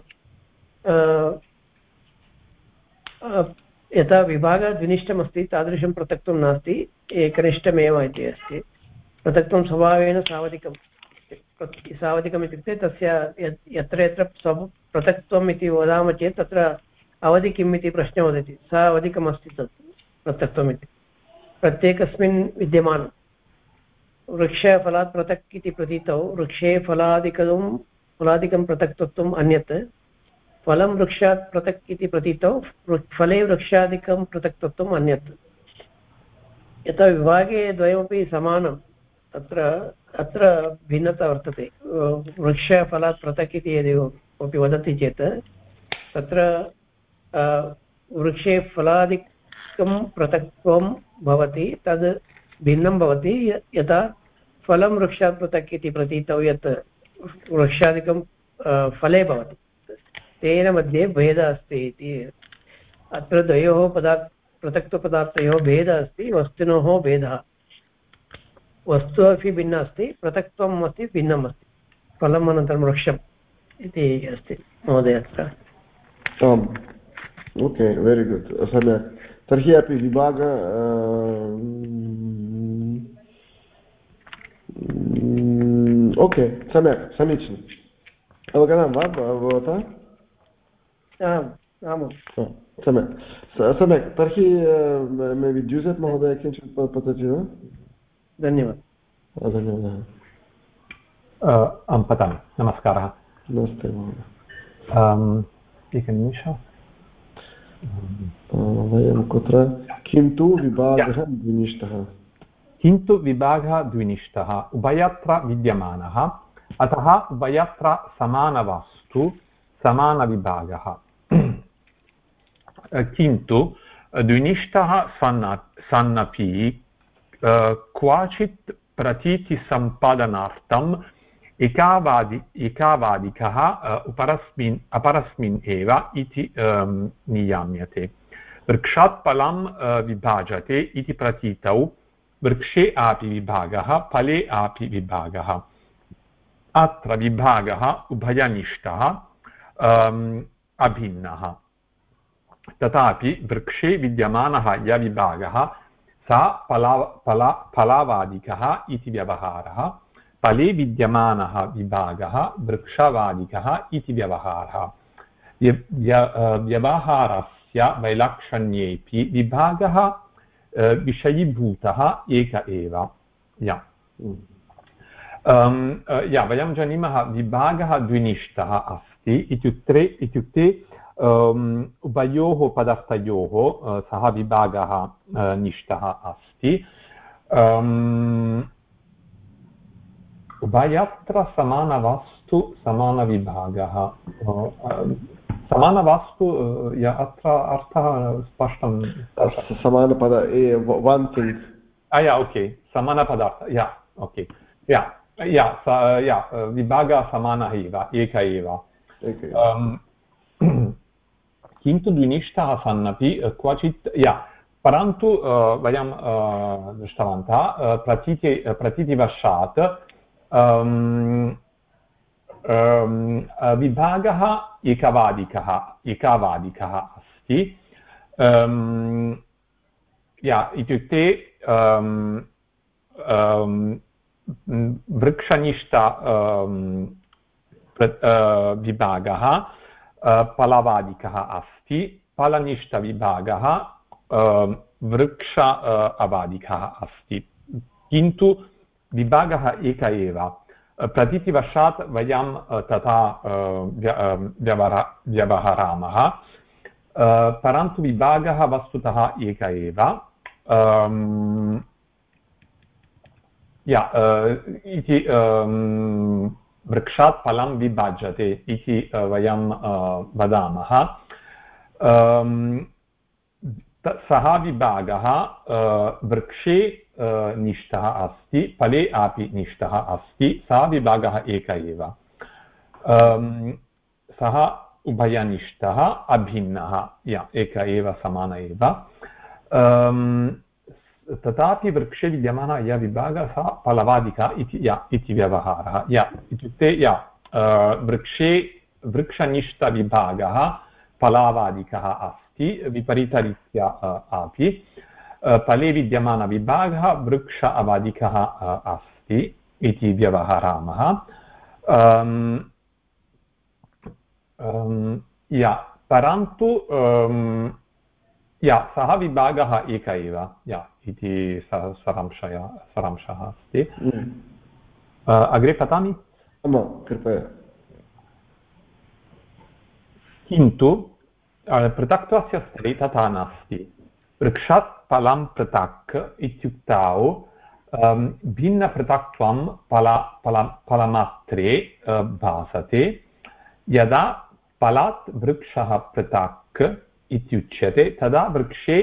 यथा विभागः द्विनिष्ठमस्ति, तादृशं पृथक्त्वं नास्ति, एकनिष्ठमेव इति अस्ति। पृथक्त्वं स्वभावेन सावधिकं सावधिकम् इत्युक्ते तस्य यत्र यत्र स्व पृथक्त्वम् इति वदामः चेत् तत्र अवधि किम् इति प्रश्नः वदति स अवधिकमस्ति तत् पृथक्त्वम् इति प्रत्येकस्मिन् विद्यमानं। वृक्षफलात् पृथक् इति प्रतीतौ, वृक्षे फलादिकं फलादिकं पृथक्त्वम् अन्यत्। फलं वृक्षात् पृथक् इति प्रतीतौ फले वृक्षादिकं पृथक्त्वम् अन्यत्। यथा विभागे द्वयमपि समानं, तत्र अत्र भिन्नता वर्तते। वृक्षफलात् पृथक् इति यदि कोऽपि वदति चेत्, तत्र वृक्षे फलादिकं पृथक्त्वं भवति, तद् भिन्नं भवति यथा फलं वृक्षात् पृथक् इति प्रतीतौ यत् वृक्षादिकं फले भवति। तेन मध्ये भेदः अस्ति इति। अत्र द्वयोः पदार्थ पृथक्त्वपदार्थयोः भेदः अस्ति, वस्तुनोः भेदः। वस्तु अपि भिन्न अस्ति पृथक्त्वम् अस्ति भिन्नम् अस्ति। फलम् अनन्तरं वृक्षम् इति अस्ति महोदय अत्र। आम् ओके वेरि गुड् सम्यक्। तर्हि अपि विभाग ओके सम्यक् समीचीनम्। अवगतं वा भवता? आमां सम्यक्। सम्यक्। तर्हि विद्युषत् महोदय किञ्चित् पतति वा? धन्यवादः। धन्यवादः। अहं पठामि। नमस्कारः। नमस्ते महोदय। एकनिमिष। वयं कुत्र? किन्तु विभागः द्विनिष्ठः। किन्तु विभागः द्विनिष्ठः। उभयत्र विद्यमानः। अतः उभयत्र समानवस्तु समानविभागः। किन्तु द्विनिष्ठः सन् सन्नपि क्वचित् प्रतीतिसम्पादनार्थम् एकावादि एकावादिकः उपरस्मिन् अपरस्मिन् एव इति नियाम्यते वृक्षात् फलं विभाजते इति प्रतीतौ वृक्षे अपि विभागः फले अपि विभागः अत्र विभागः उभयनिष्ठः अभिन्नः तथापि वृक्षे विद्यमानः यः विभागः सा फला फला फलावादिकः इति व्यवहारः फले विद्यमानः विभागः वृक्षवादिकः इति व्यवहारः। व्यवहारस्य वैलक्षण्येऽपि विभागः विषयीभूतः एक एव। या। या, वयं जानीमः, विभागः द्विनिष्ठः अस्ति इत्युक्ते इत्युक्ते उभयोः पदार्थयोः सः विभागः निष्ठः अस्ति उभयत्र समानवस्तु समानविभागः समानवस्तु अत्र अर्थः स्पष्टं समानपद वन् थिङ्ग् या ओके समानपदार्थ या ओके या या या विभागः समानः एव एक एव किन्तु द्विनिष्ठः सन्नपि क्वचित् या परन्तु वयं दृष्टवन्तः प्रतीति प्रतीतिवशात् विभागः एकवादिकः एकावादिकः अस्ति या इत्युक्ते वृक्षनिष्ठ विभागः फलवादिकः अस्ति फलनिष्ठविभागः वृक्ष अवादिकः अस्ति किन्तु विभागः एक एव प्रतिवर्षात् वयं तथा व्यवहर व्यवहरामः परन्तु विभागः वस्तुतः एक एव इति वृक्षात् फलं विभाज्यते इति वयं वदामः। सः विभागः वृक्षे निष्ठः अस्ति, फले अपि निष्ठः अस्ति, सः विभागः एक एव। सः उभयनिष्ठः, अभिन्नः, या, एक एव समान एव। तथापि वृक्षे विद्यमानः यः विभागः सः फलवादिका इति या इति व्यवहारः या इत्युक्ते या वृक्षे वृक्षनिष्ठविभागः फलावादिकः अस्ति विपरीतरीत्या अपि फले विद्यमानविभागः वृक्ष अवादिकः अस्ति इति व्यवहरामः या परन्तु या सः विभागः एक एव या इति सः सारांशय सारांशः अस्ति। अग्रे पठामि? कृपया। किन्तु पृथक्त्वस्य स्तरे तथा नास्ति। वृक्षात् फलं पृथक् इत्युक्तौ भिन्नपृथक्त्वं फल फल फलमात्रे भासते। यदा फलात् वृक्षः पृथक् इत्युच्यते तदा वृक्षे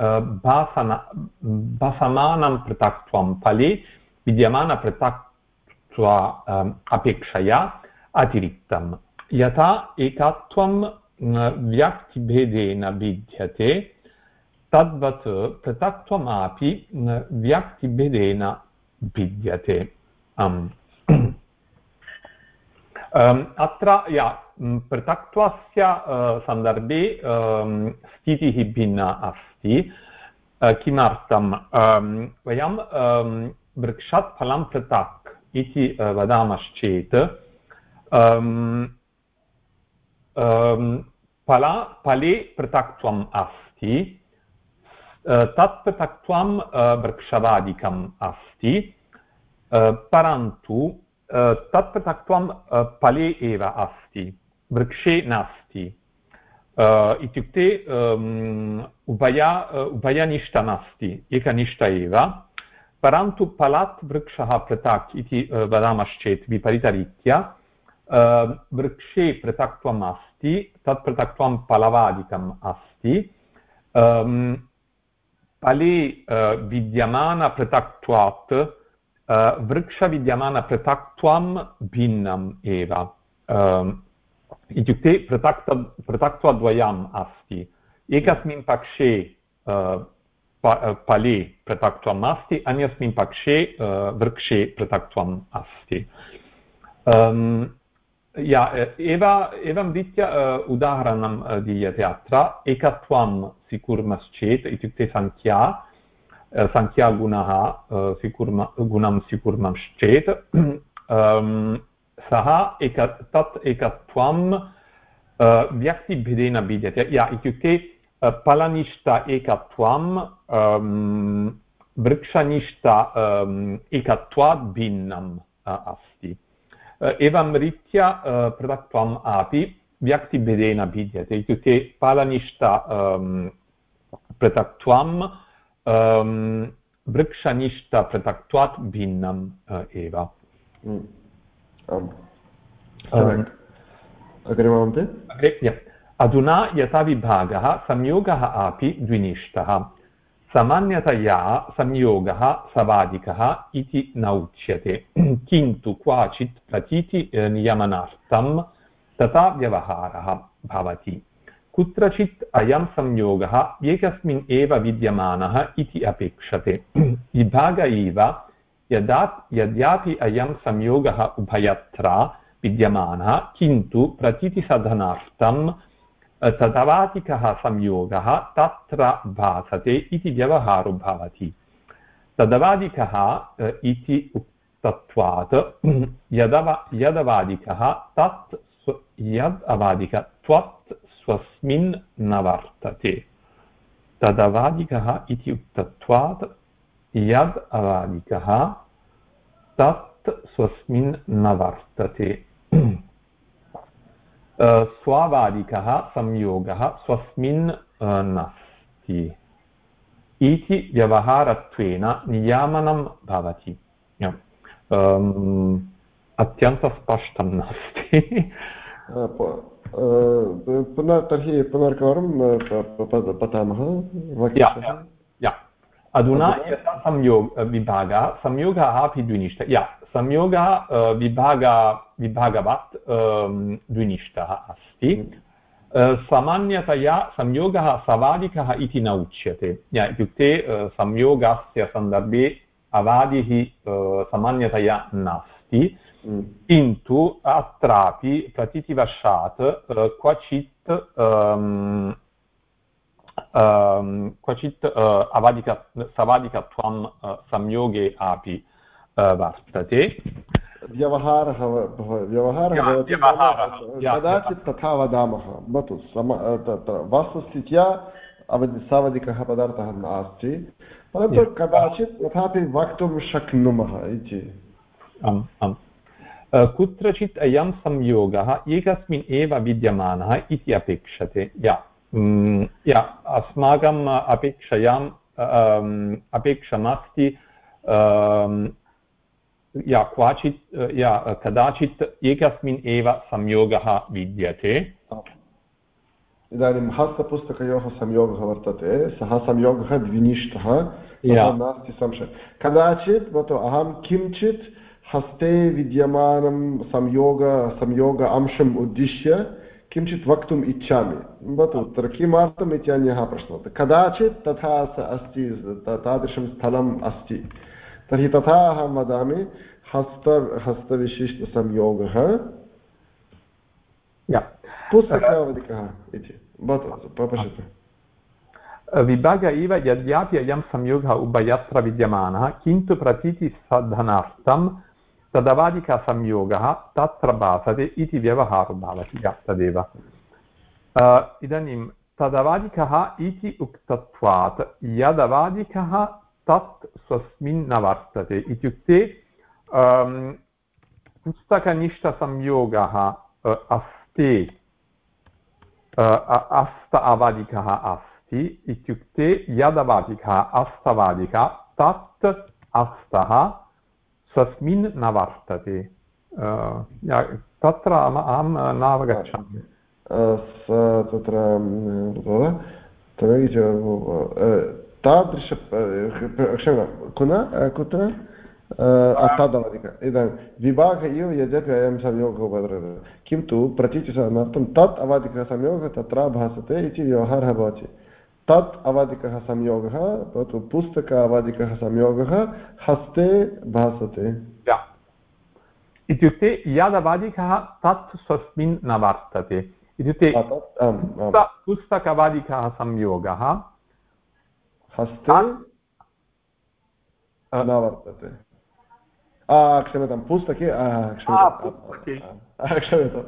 भासन भासमानं पृथक्त्वं फले विद्यमानपृथक्त्व अपेक्षया अतिरिक्तं यथा एकत्वं व्यक्तिभेदेन भिद्यते तद्वत् पृथक्त्वमपि व्यक्तिभेदेन भिद्यते अत्र या पृथक्त्वस्य सन्दर्भे स्थितिः भिन्ना अस्ति किमर्थं वयं वृक्षात् फलं पृथक् इति वदामश्चेत् फला फले पृथक्त्वम् अस्ति तत् पृथक्त्वं वृक्षवादिकम् अस्ति परन्तु तत् पृथक्त्वं फले एव अस्ति वृक्षे नास्ति इत्युक्ते उभया उभयनिष्ठ नास्ति एकनिष्ठ एव परन्तु फलात् वृक्षः पृथक् इति वदामश्चेत् विपरीतरीत्या वृक्षे पृथक्त्वम् अस्ति तत् पृथक्त्वं फलवादिकम् अस्ति फले विद्यमानपृथक्त्वात् वृक्षविद्यमानपृथक्त्वं भिन्नम् एव इत्युक्ते पृथक् पृथक्त्वद्वयम् अस्ति एकस्मिन् पक्षे फले पृथक्त्वम् अस्ति अन्यस्मिन् पक्षे वृक्षे पृथक्त्वम् अस्ति एव एवं रीत्या उदाहरणं दीयते अत्र एकत्वं स्वीकुर्मश्चेत् इत्युक्ते सङ्ख्या सङ्ख्यागुणः स्वीकुर्म गुणं स्वीकुर्मश्चेत् सः एक तत् एकत्वं व्यक्तिभेदेन भिद्यते या इत्युक्ते फलनिष्ठ एकत्वं वृक्षनिष्ठ एकत्वात् भिन्नम् अस्ति एवं रीत्या पृथक्त्वम् अपि व्यक्तिभेदेन भिद्यते इत्युक्ते फलनिष्ठ पृथक्त्वं वृक्षनिष्ठपृथक्त्वात् भिन्नम् एव अग्रे अधुना यथा विभागः संयोगः अपि द्विनिष्ठः सामान्यतया संयोगः सवादिकः इति न उच्यते किन्तु क्वाचित् प्रतीति नियमनार्थं तथा व्यवहारः भवति कुत्रचित् अयं संयोगः एकस्मिन् एव विद्यमानः इति अपेक्षते। विभाग इव यदा यद्यापि अयं संयोगः उभयत्र विद्यमानः, किन्तु प्रतीतिसाधनार्थं तदवादिकः संयोगः तत्र भासते इति व्यवहारो भवति। तदवादिकः इति उक्तत्वात्, यदव, यदवादिकः तत् यद् अवादिक त्वत् स्वस्मिन् न वर्तते तदवादिकः इति उक्तत्वात् यद् अवादिकः तत् स्वस्मिन् न वर्तते स्वावादिकः संयोगः स्वस्मिन् नास्ति इति व्यवहारत्वेन नियामनं भवति अत्यन्तस्पष्टं नास्ति पुनः तर्हि पुनर्कवारं पठामः अधुना यथा संयोग विभागः संयोगः अपि द्विनिष्ठ या। संयोगः विभाग विभागवत् द्विनिष्ठः अस्ति। सामान्यतया संयोगः सवादिकः इति न उच्यते। इत्युक्ते संयोगस्य सन्दर्भे अवादिः सामान्यतया नास्ति। किन्तु अत्रापि प्रतीतिवशात् क्वचित् क्वचित् अवादिक सवादिकत्वं संयोगे अपि वर्तते व्यवहारः व्यवहारः कदाचित् तथा वदामः भवतु सम तत्र वास्तुस्थित्या अवधि सावधिकः पदार्थः नास्ति परन्तु कदाचित् तथापि वक्तुं शक्नुमः इति आम् आम् कुत्रचित् अयं संयोगः एकस्मिन् एव विद्यमानः इति अपेक्षते। या। या। अस्माकम् अपेक्षयाम् अपेक्षमस्ति। या क्वाचित् या कदाचित् एकस्मिन् एव संयोगः विद्यते। इदानीं हस्तपुस्तकयोः संयोगः वर्तते। सः संयोगः द्विनिष्ठः। नास्ति संशयः। कदाचित् भवतु अहं किञ्चित् हस्ते विद्यमानं संयोग संयोग अंशम् उद्दिश्य किञ्चित् वक्तुम् इच्छामि। भवतु तत्र किमर्थम् इति अन्यः प्रश्नः कदाचित् तथा अस्ति तादृशं स्थलम् अस्ति। तर्हि तथा अहं वदामि हस्त हस्तविशिष्टसंयोगः पुस्तकावधिकः इति। भवतु पश्यतु। विभाग इव यद्यापि अयं संयोगः उभयत्र विद्यमानः किन्तु प्रतीतिसाधनार्थं तदवादिकसंयोगः तत्र भासते इति व्यवहारो भवति तदेव। इदानीं तदवादिकः इति उक्तत्वात्, यदवादिकः तत् स्वस्मिन् न वर्तते इत्युक्ते पुस्तकनिष्ठसंयोगः अस्ति अस्त अवादिकः अस्ति इत्युक्ते, यदवादिकः, अस्तवादिकः, तत् अस्तः स्वस्मिन् न वर्तते। तत्र अहं नावगच्छामि। तत्र तादृश पुनः कुत्र? तदवधिक इदानीं विभाग एव यद्यपि अयं संयोगः वर्तते, किन्तु प्रतीतिसाधनार्थं तत् अवादिकसंयोगः तत्र भासते इति व्यवहारः भवति। तत् अवादिकः संयोगः भवतु पुस्तक अवादिकः संयोगः हस्ते भासते इत्युक्ते यदवादिकः तत् स्वस्मिन् न वर्तते इत्युक्ते पुस्तकवादिकः संयोगः हस्ते न वर्तते क्षम्यतां पुस्तके क्षम्यतां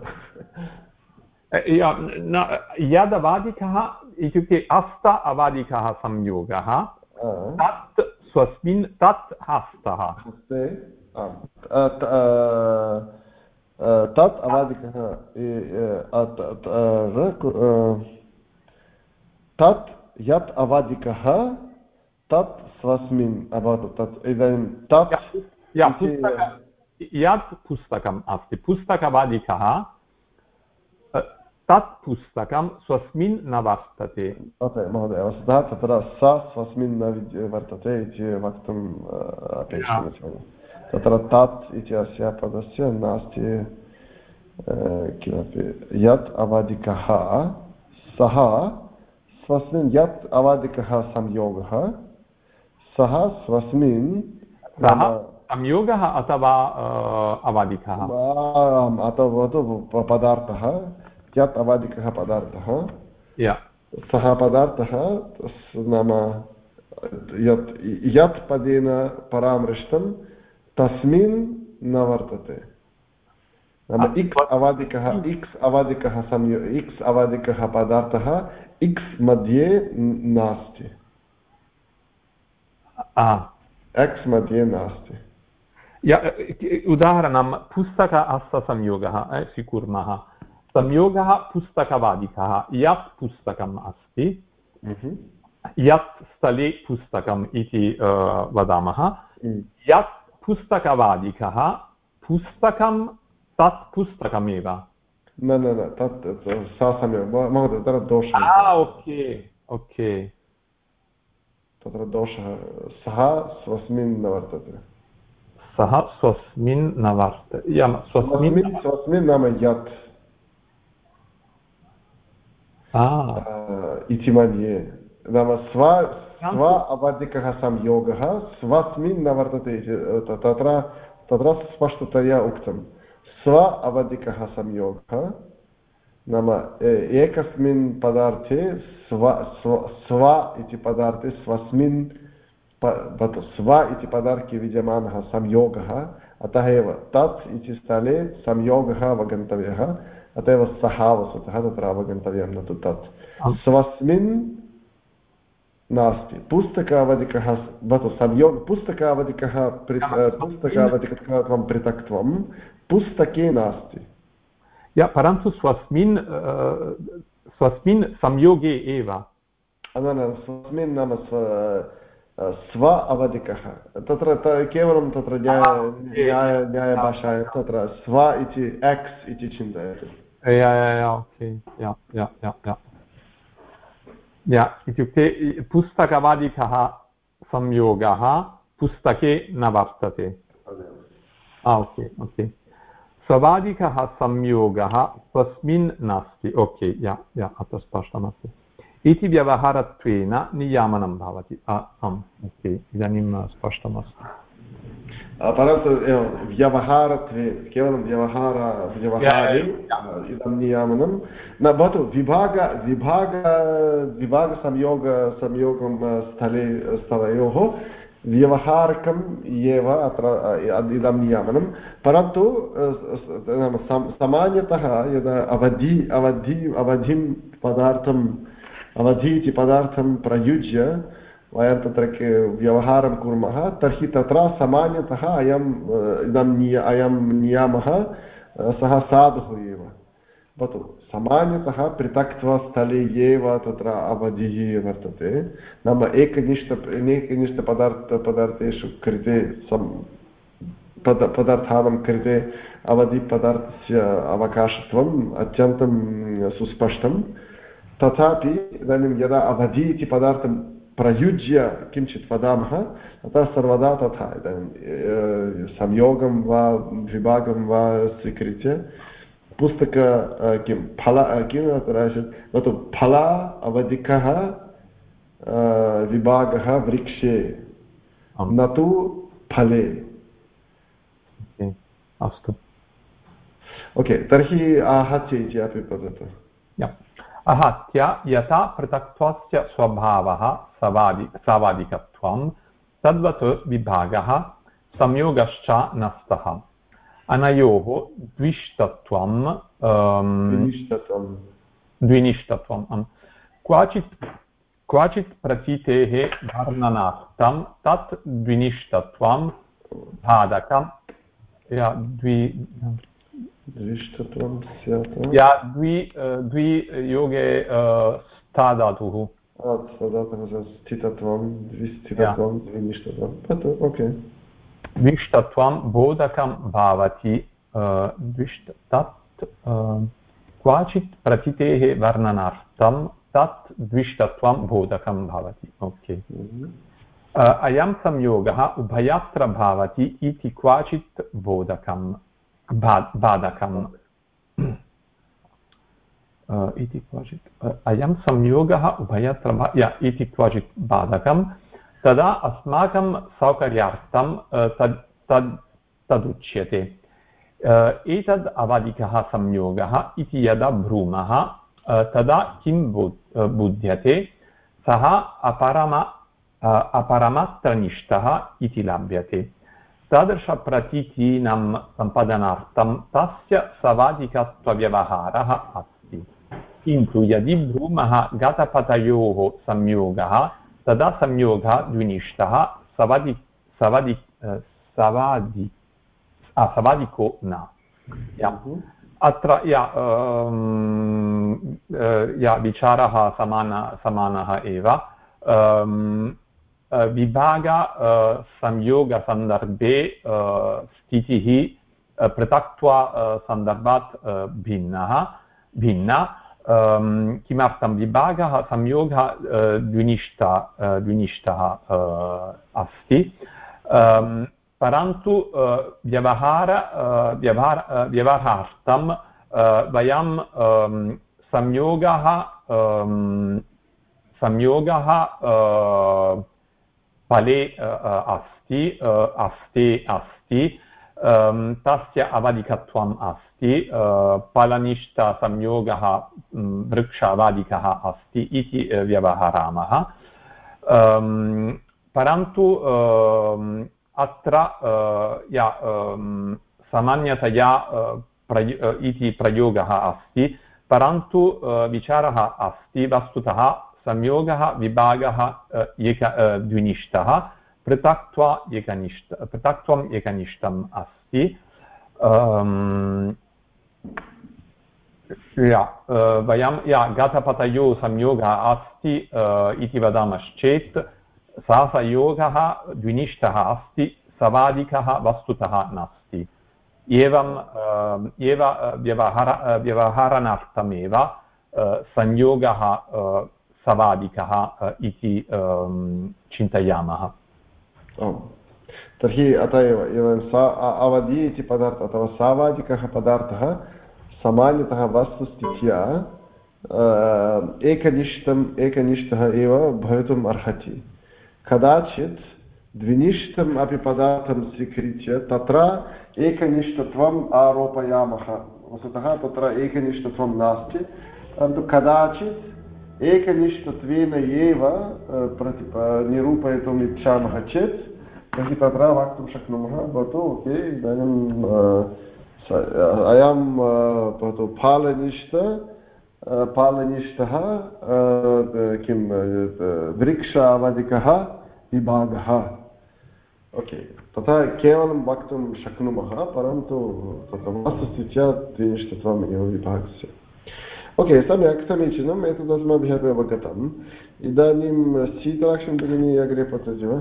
यदवादिकः इत्युक्ते अस्त अवादिकः संयोगः। तत् स्वस्मिन् तत् हस्तः। तत् अवादिकः तत् यत् अवादिकः तत् स्वस्मिन् अभवत् तत् इदानीं तत् यत् पुस्तकम् अस्ति। पुस्तकवादिकः तत् पुस्तकं स्वस्मिन् न वर्तते महोदय वस्तुतः तत्र स स्वस्मिन् न वर्तते इति वक्तुम् अपेक्षितम् तत्र तत् इति अस्य पदस्य नास्ति किमपि यत् अवधिकः सः स्वस्मिन् यत् अवधिकः संयोगः सः स्वस्मिन् संयोगः अथवा अवादिकः अथवा पदार्थः यत् अवादिकः पदार्थः सः पदार्थः नाम यत् यत् पदेन परामृष्टं तस्मिन् न वर्तते। नाम इक्स् अवादिकः इक्स् अवादिकः संयो इक्स् अवादिकः पदार्थः इक्स् मध्ये नास्ति। एक्स् मध्ये नास्ति। उदाहरणं पुस्तक हस्तसंयोगः स्वीकुर्मः। संयोगः पुस्तकवादिकः यत् पुस्तकम् अस्ति। यत् स्थले पुस्तकम् इति वदामः। हम्म। यत् पुस्तकवादिकः पुस्तकं तत् पुस्तकमेव। न न न तत् सा संयोगः। महोदय तत्र दोषः ओके ओके। तत्र दोषः सः स्वस्मिन् न वर्तते। सः स्वस्मिन् न वर्तते। स्वस्मिन् स्वस्मिन् नाम यत्। इति मन्ये नाम स्व स्व अवधिकः संयोगः स्वस्मिन् न वर्तते तत्र तत्र स्पष्टतया उक्तं स्व अवधिकः संयोगः नाम एकस्मिन् पदार्थे स्व स्व स्व इति पदार्थे स्वस्मिन् स्व इति पदार्थे विद्यमानः संयोगः अतः एव तत् इति स्थले संयोगः अवगन्तव्यः अत एव सः वस्तुतः तत्र अवगन्तव्यं न तु तत्। स्वस्मिन् नास्ति। पुस्तकावधिकः भवतु संयोग पुस्तकावधिकः पुस्तकावधिकत्वं पृथक्त्वं पुस्तके नास्ति। या परन्तु स्वस्मिन् स्वस्मिन् संयोगे एव। न न स्वस्मिन् नाम स्व स्व अवधिकः। तत्र केवलं तत्र न्याय न्यायभाषायां तत्र स्व इति एक्स् इति चिन्तयतु। इत्युक्ते पुस्तकवादिकः संयोगः पुस्तके न वर्तते ओके ओके स्वादिकः संयोगः स्वस्मिन् नास्ति ओके या या अत्र स्पष्टमस्ति इति व्यवहारत्वेन नियामनं भवति आम् ओके इदानीं स्पष्टमस्ति परन्तु व्यवहारत्वे केवलं व्यवहार व्यवहारे इदं नियामनं न भवतु विभाग विभाग विभागसंयोग संयोगं स्थले स्थलयोः व्यवहारकम् एव अत्र इदं नियमनं परन्तु सामान्यतः यदा अवधि अवधि अवधिं पदार्थम् अवधि इति पदार्थं प्रयुज्य वयं तत्र व्यवहारं कुर्मः तर्हि तत्र सामान्यतः अयम् इदं निय अयं नियमः सः साधुः एव भवतु सामान्यतः पृथक्त्वस्थले एव तत्र अवधिः वर्तते नाम एकनिष्ठ एकनिष्ठपदार्थ पदार्थेषु कृते सम् पद पदार्थानां कृते अवधिपदार्थस्य अवकाशत्वम् अत्यन्तं सुस्पष्टं तथापि इदानीं यदा अवधि इति पदार्थं प्रयुज्य किञ्चित् वदामः तथा सर्वदा तथा इदानीं संयोगं वा विभागं वा स्वीकृत्य पुस्तक किं फल किम् अत्र आसीत्? भवतु फल अवधिकः विभागः वृक्षे न तु फले। अस्तु। ओके तर्हि आहत्य इति अपि वदतु। आहत्य यथा पृथक्त्वस्य स्वभावः सवादि सावादिकत्वं तद्वत् विभागः संयोगश्च नस्तः। अनयोः द्विष्टत्वं द्विनिष्टत्वं। क्वचित् क्वचित् प्रतीतेः वर्णनार्थं तत् द्विनिष्टत्वं बाधकं द्वि द्विष्टत्वं या द्वि द्वियोगे स्थाधातुः स्थितत्वं द्विस्थितत्वं द्विनिष्ठत्वं ओके द्विष्टत्वं बोधकं भवति द्विष्ट तत् क्वाचित् प्रथितेः वर्णनार्थं तत् द्विष्टत्वं बोधकं भवति ओके अयं संयोगः उभयत्र भवति इति क्वचित् बोधकं बाधकम् इति क्वचित् अयं संयोगः उभयत्र इति क्वचित् बाधकं तदा अस्माकं सौकर्यार्थं तद् तद् तदुच्यते एतद् अवधिकः संयोगः इति यदा ब्रूमः तदा किं बुध्यते सः अपरम अपरमत्रनिष्ठः इति लभ्यते तादृशप्रतीकीनां सम्पादनार्थं तस्य सवादिकत्वव्यवहारः अस्ति किन्तु यदि भ्रूमः गतपतयोः संयोगः तदा संयोगः द्विनिष्ठः सवादि सवादि सवादि सवादिको न अत्र या या विचारः समान समानः एव विभाग संयोगसन्दर्भे स्थितिः पृथक्त्वा सन्दर्भात् भिन्नः भिन्ना किमर्थं विभागः संयोगः द्विनिष्ठ द्विनिष्ठः अस्ति परन्तु व्यवहार व्यवहार व्यवहारार्थं वयं संयोगः संयोगः फले अस्ति अस्ति अस्ति तस्य अवधिकत्वम् अस्ति फलनिष्ठसंयोगः वृक्ष अवधिकः अस्ति इति व्यवहरामः परन्तु अत्र या सामान्यतया प्रय इति प्रयोगः अस्ति परन्तु विचारः अस्ति वस्तुतः संयोगः, विभागः एक द्विनिष्ठः, पृथक्त्वा एकनिष्ठ, पृथक्त्वम् एकनिष्ठम् अस्ति। वयं, या गतपतयोः संयोगः अस्ति इति वदामश्चेत्, सः संयोगः द्विनिष्ठः अस्ति सवादिकः वस्तुतः नास्ति। एवं एव व्यवहार व्यवहारणार्थमेव संयोगः सवादिकः इति चिन्तयामः तर्हि अत एव सा अवधि इति पदार्थः अथवा सावादिकः पदार्थः सामान्यतः वस्तुस्थित्या एकनिष्ठम् एकनिष्ठः एव भवितुम् अर्हति कदाचित् द्विनिष्ठम् अपि पदार्थं स्वीकृत्य तत्र एकनिष्ठत्वम् आरोपयामः वस्तुतः तत्र एकनिष्ठत्वं नास्ति परन्तु कदाचित् एकनिष्ठत्वेन एव प्रति निरूपयितुम् इच्छामः चेत् तर्हि तत्र वक्तुं शक्नुमः भवतु ओके इदानीं अयं भवतु फालनिष्ठ पालनिष्ठः किं वृक्ष अवधिकः विभागः ओके तथा केवलं वक्तुं शक्नुमः परन्तु तत्र वास्तुस्थित्या त्रिनिष्ठत्वम् एव विभागस्य ओके सम्यक् समीचीनम् एतत् अस्माभिः अपि अवगतम् इदानीं शीतलाक्षं भगिनी अग्रे पतति वा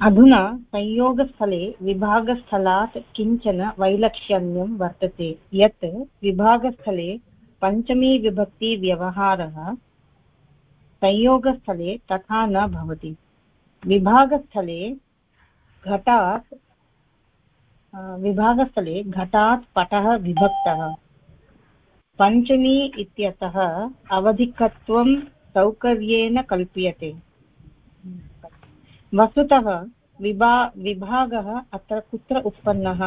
अधुना संयोगस्थले विभागस्थलात् किंचन वैलक्षण्यं वर्तते यत् विभागस्थले पञ्चमी संयोगस्थले तथा न भवति विभागस्थले घटात् विभागस्थले घटात् पटः विभक्तः पञ्चमी इत्यतः अवधिकत्वं सौकर्येण कल्प्यते वस्तुतः विभा विभागः अत्र कुत्र उत्पन्नः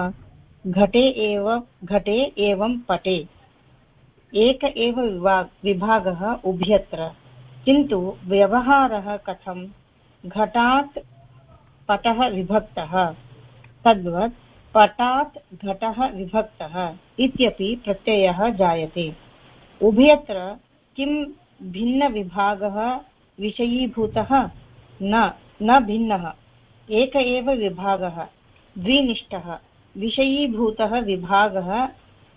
घटे एव घटे एवं पटे एक एव विभागः उभयत्र किन्तु व्यवहारः कथं घटात् पटः विभक्तः तद्वत् पटात् घटः विभक्तः इत्यपि प्रत्ययः जायते। उभयत्र किं भिन्नविभागः विषयीभूतः? न न भिन्नः। एक एव विभागः, द्विनिष्ठः। विषयीभूतः विभागः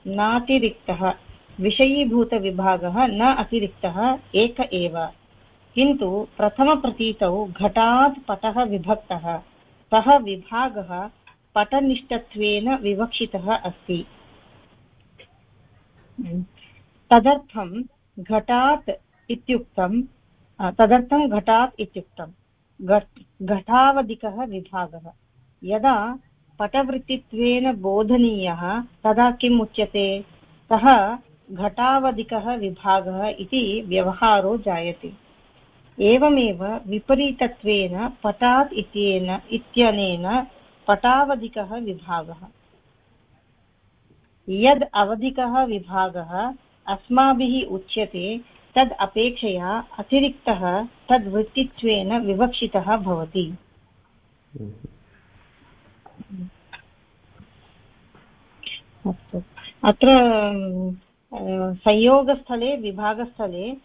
नातिरिक्तः। विषयीभूतविभागः न अतिरिक्तः, एक एव। किन्तु प्रथमप्रतीतौ घटात् पटः विभक्तः। सः विभागः पटनिष्ठत्वेन विवक्षितः अस्ति। तदर्थं घटात् इत्युक्तं तदर्थं घटात् इत्युक्तं घटावधिकः विभागः। यदा पटवृत्तित्वेन बोधनीयः, तदा किम् उच्यते? सः घटावधिकः विभागः इति व्यवहारो जायते। एवमेव विपरीतत्वेन पटात् इत्येन, इत्यनेन पटावधिकः विभागः। यद् अवधिकः विभागः अस्माभिः उच्यते, तद् अपेक्षया अतिरिक्तः तद्वृत्तित्वेन विवक्षितः भवति। अस्तु। अत्र संयोगस्थले, विभागस्थले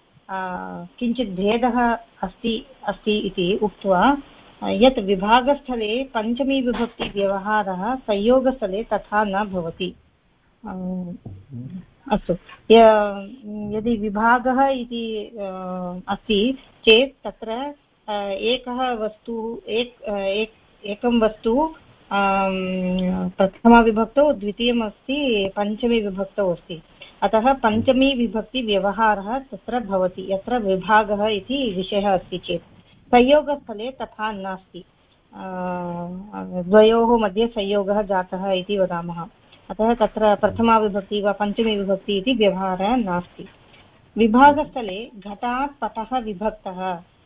किञ्चित् भेदः अस्ति अस्ति इति उक्त्वा यत् विभागस्थले पञ्चमीविभक्तिव्यवहारः संयोगस्थले तथा न भवति। अस्तु। यदि विभागः इति अस्ति चेत् तत्र एकः वस्तु, एक एकं वस्तु प्रथमविभक्तौ द्वितीयम् अस्ति पञ्चमीविभक्तौ अस्ति। अतः पञ्चमी विभक्तिव्यवहारः तत्र भवति, यत्र विभागः इति विषयः अस्ति चेत्। संयोगस्थले तथा नास्ति। द्वयोः मध्ये संयोगः जातः इति वदामः। अतः तत्र प्रथमा विभक्ति वा पञ्चमी विभक्ति इति व्यवहारः नास्ति। विभागस्थले घटात् पटः विभक्तः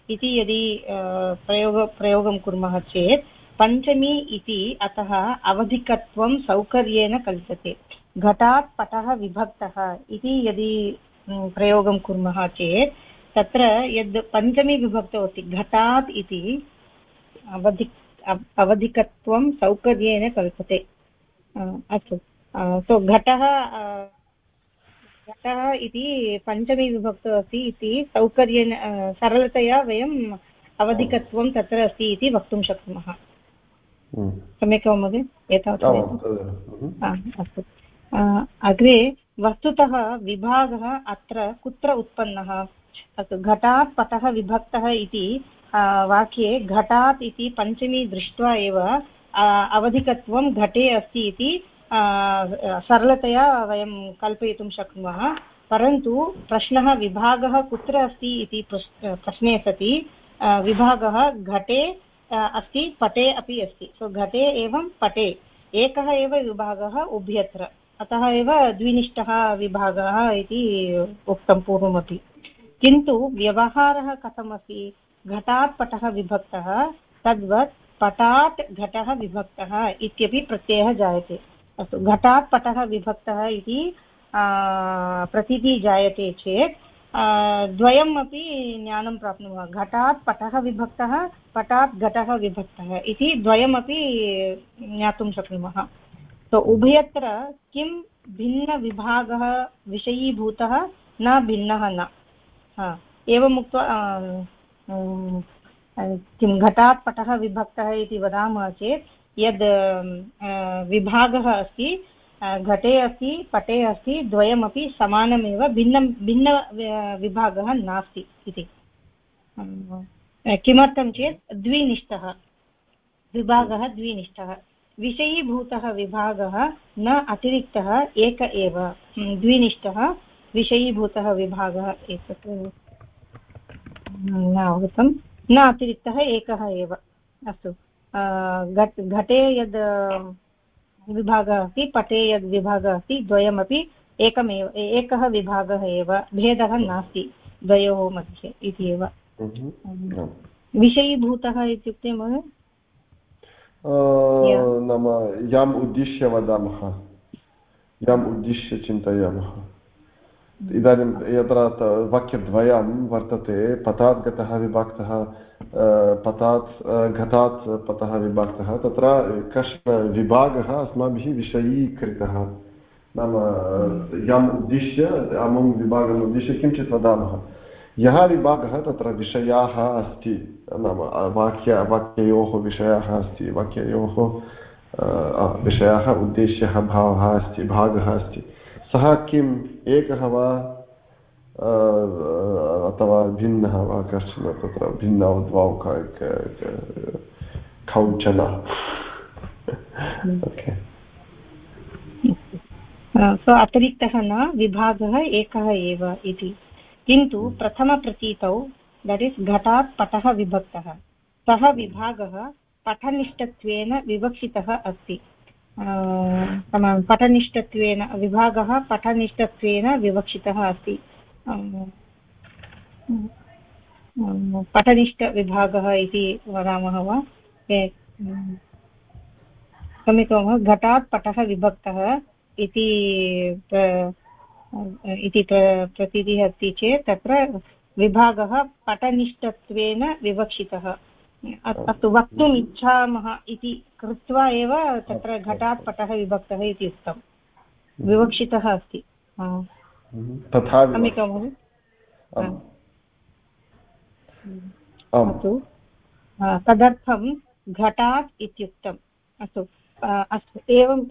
इति यदि प्रयोग, प्रयोगं कुर्मः चेत् पञ्चमी इति अतः अवधिकत्वं सौकर्येण कल्प्यते। घटात् पटः विभक्तः इति यदि प्रयोगं कुर्मः चेत् तत्र यद् पञ्चमी विभक्तौ अस्ति घटात् इति अवधि अवधिकत्वं सौकर्येण कल्पते। अस्तु। सो घटः घटः इति पञ्चमी विभक्तौ अस्ति इति सौकर्येण सरलतया वयम् अवधिकत्वं तत्र अस्ति इति वक्तुं शक्नुमः। सम्यक् वा महोदय? एतावत् अस्तु। अग्रे वस्तुतः विभागः अत्र कुत्र उत्पन्नः? अस्तु घटात् पटः विभक्तः इति वाक्ये घटात् इति पञ्चमी दृष्ट्वा एव अवधिकत्वं घटे अस्ति इति सरलतया वयं कल्पयितुं शक्नुमः। परन्तु प्रश्नः विभागः कुत्र अस्ति इति प्रश्ने सति विभागः घटे अस्ति, पटे अपि अस्ति। सो घटे एवं पटे। एकः एव विभागः उभयत्र। अतः एव द्विनिष्ठः विभागः इति उक्तं पूर्वमपि। किन्तु व्यवहारः कथमस्ति घटात् पटः विभक्तः, तद्वत् पटात् घटः विभक्तः इत्यपि प्रत्ययः जायते। अस्तु घटात् पटः विभक्तः इति प्रतीतिः जायते चेत् द्वयम् अपि ज्ञानं प्राप्नुमः। घटात् पटः विभक्तः, पटात् घटः विभक्तः इति द्वयमपि ज्ञातुं शक्नुमः। तो उभयत्र किं भिन्नविभागः, विषयीभूतः न भिन्नः न। एवम् उक्त्वा किं घटात् पटः विभक्तः इति वदामः चेत्, यद् विभागः अस्ति घटे अस्ति, पटे अस्ति, द्वयमपि समानमेव, भिन्नं, भिन्न विभागः नास्ति इति। किमर्थं चेत्, द्विनिष्ठः, विभागः द्विनिष्ठः। विषयीभूतः विभागः न अतिरिक्तः, एक एव। द्विनिष्ठः विषयीभूतः विभागः एतत् न अवगतं न अतिरिक्तः एकः एव। अस्तु। घट् घटे यद् विभागः अस्ति पटे यद् विभागः अस्ति द्वयमपि एकमेव एकः विभागः एव। भेदः नास्ति द्वयोः मध्ये इति एव। विषयीभूतः इत्युक्ते महोदय? नाम याम् उद्दिश्य वदामः। याम् उद्दिश्य चिन्तयामः। इदानीं यत्र वाक्यद्वयं वर्तते पतात् गतः विभक्तः पतात् घटात् पतः विभक्तः, तत्र कश्चन विभागः अस्माभिः विषयीकृतः। नाम यम् उद्दिश्य, अमुं विभागम् उद्दिश्य किञ्चित् वदामः। यः विभागः तत्र विषयाः अस्ति, नाम वाक्य, वाक्ययोः विषयः अस्ति, वाक्ययोः विषयः उद्देश्यः, भावः अस्ति, भागः अस्ति। सः किम्? एकः वा अथवा भिन्नः वा? कश्चन तत्र भिन्नौ द्वौ कौचन। सो अतिरिक्तः न विभागः एकः एव इति। किन्तु प्रथमप्रतीतौ दट् इस् घटात् पटः विभक्तः। सः विभागः पठनिष्ठत्वेन विवक्षितः अस्ति। पठनिष्ठत्वेन विभागः पठनिष्ठत्वेन विवक्षितः अस्ति। पठनिष्ठविभागः इति वदामः वा? क्षम्यतां वा घटात् पटः विभक्तः इति इति प्रतीतिः अस्ति चेत् तत्र विभागः पटनिष्ठत्वेन विवक्षितः। अस्तु, वक्तुम् इच्छामः इति कृत्वा एव तत्र घटात् पटः विभक्तः इति उक्तं। विवक्षितः अस्ति। तथा सम्यक् अस्तु। तदर्थं घटात् इत्युक्तम्। अस्तु। अस्तु। एवं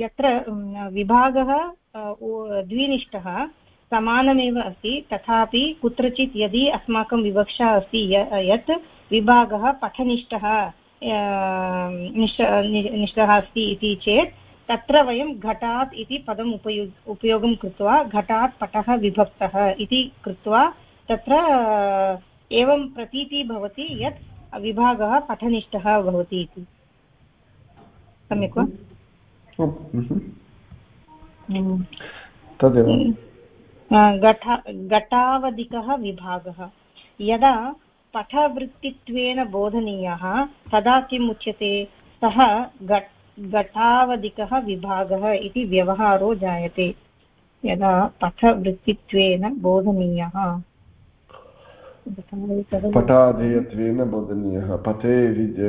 यत्र विभागः द्विनिष्ठः समानमेव अस्ति तथापि कुत्रचित् यदि अस्माकं विवक्षा अस्ति यत् विभागः पठनिष्ठः। निष्ठ निष्ठः अस्ति इति चेत् तत्र वयं घटात् इति पदम् उपयु उपयोगं कृत्वा घटात् पटः विभक्तः इति कृत्वा तत्र एवं प्रतीतिः भवति यत् विभागः पठनिष्ठः भवति इति। सम्यक् वा? तदेव। घटावधिकः विभागः। यदा पठवृत्तित्वेन बोधनीयः तदा किम् उच्यते? सः घटावधिकः विभागः इति व्यवहारो जायते। यदा पठवृत्तित्वेन बोधनीयः। पठाधेयत्वेन बोधनीयः पथे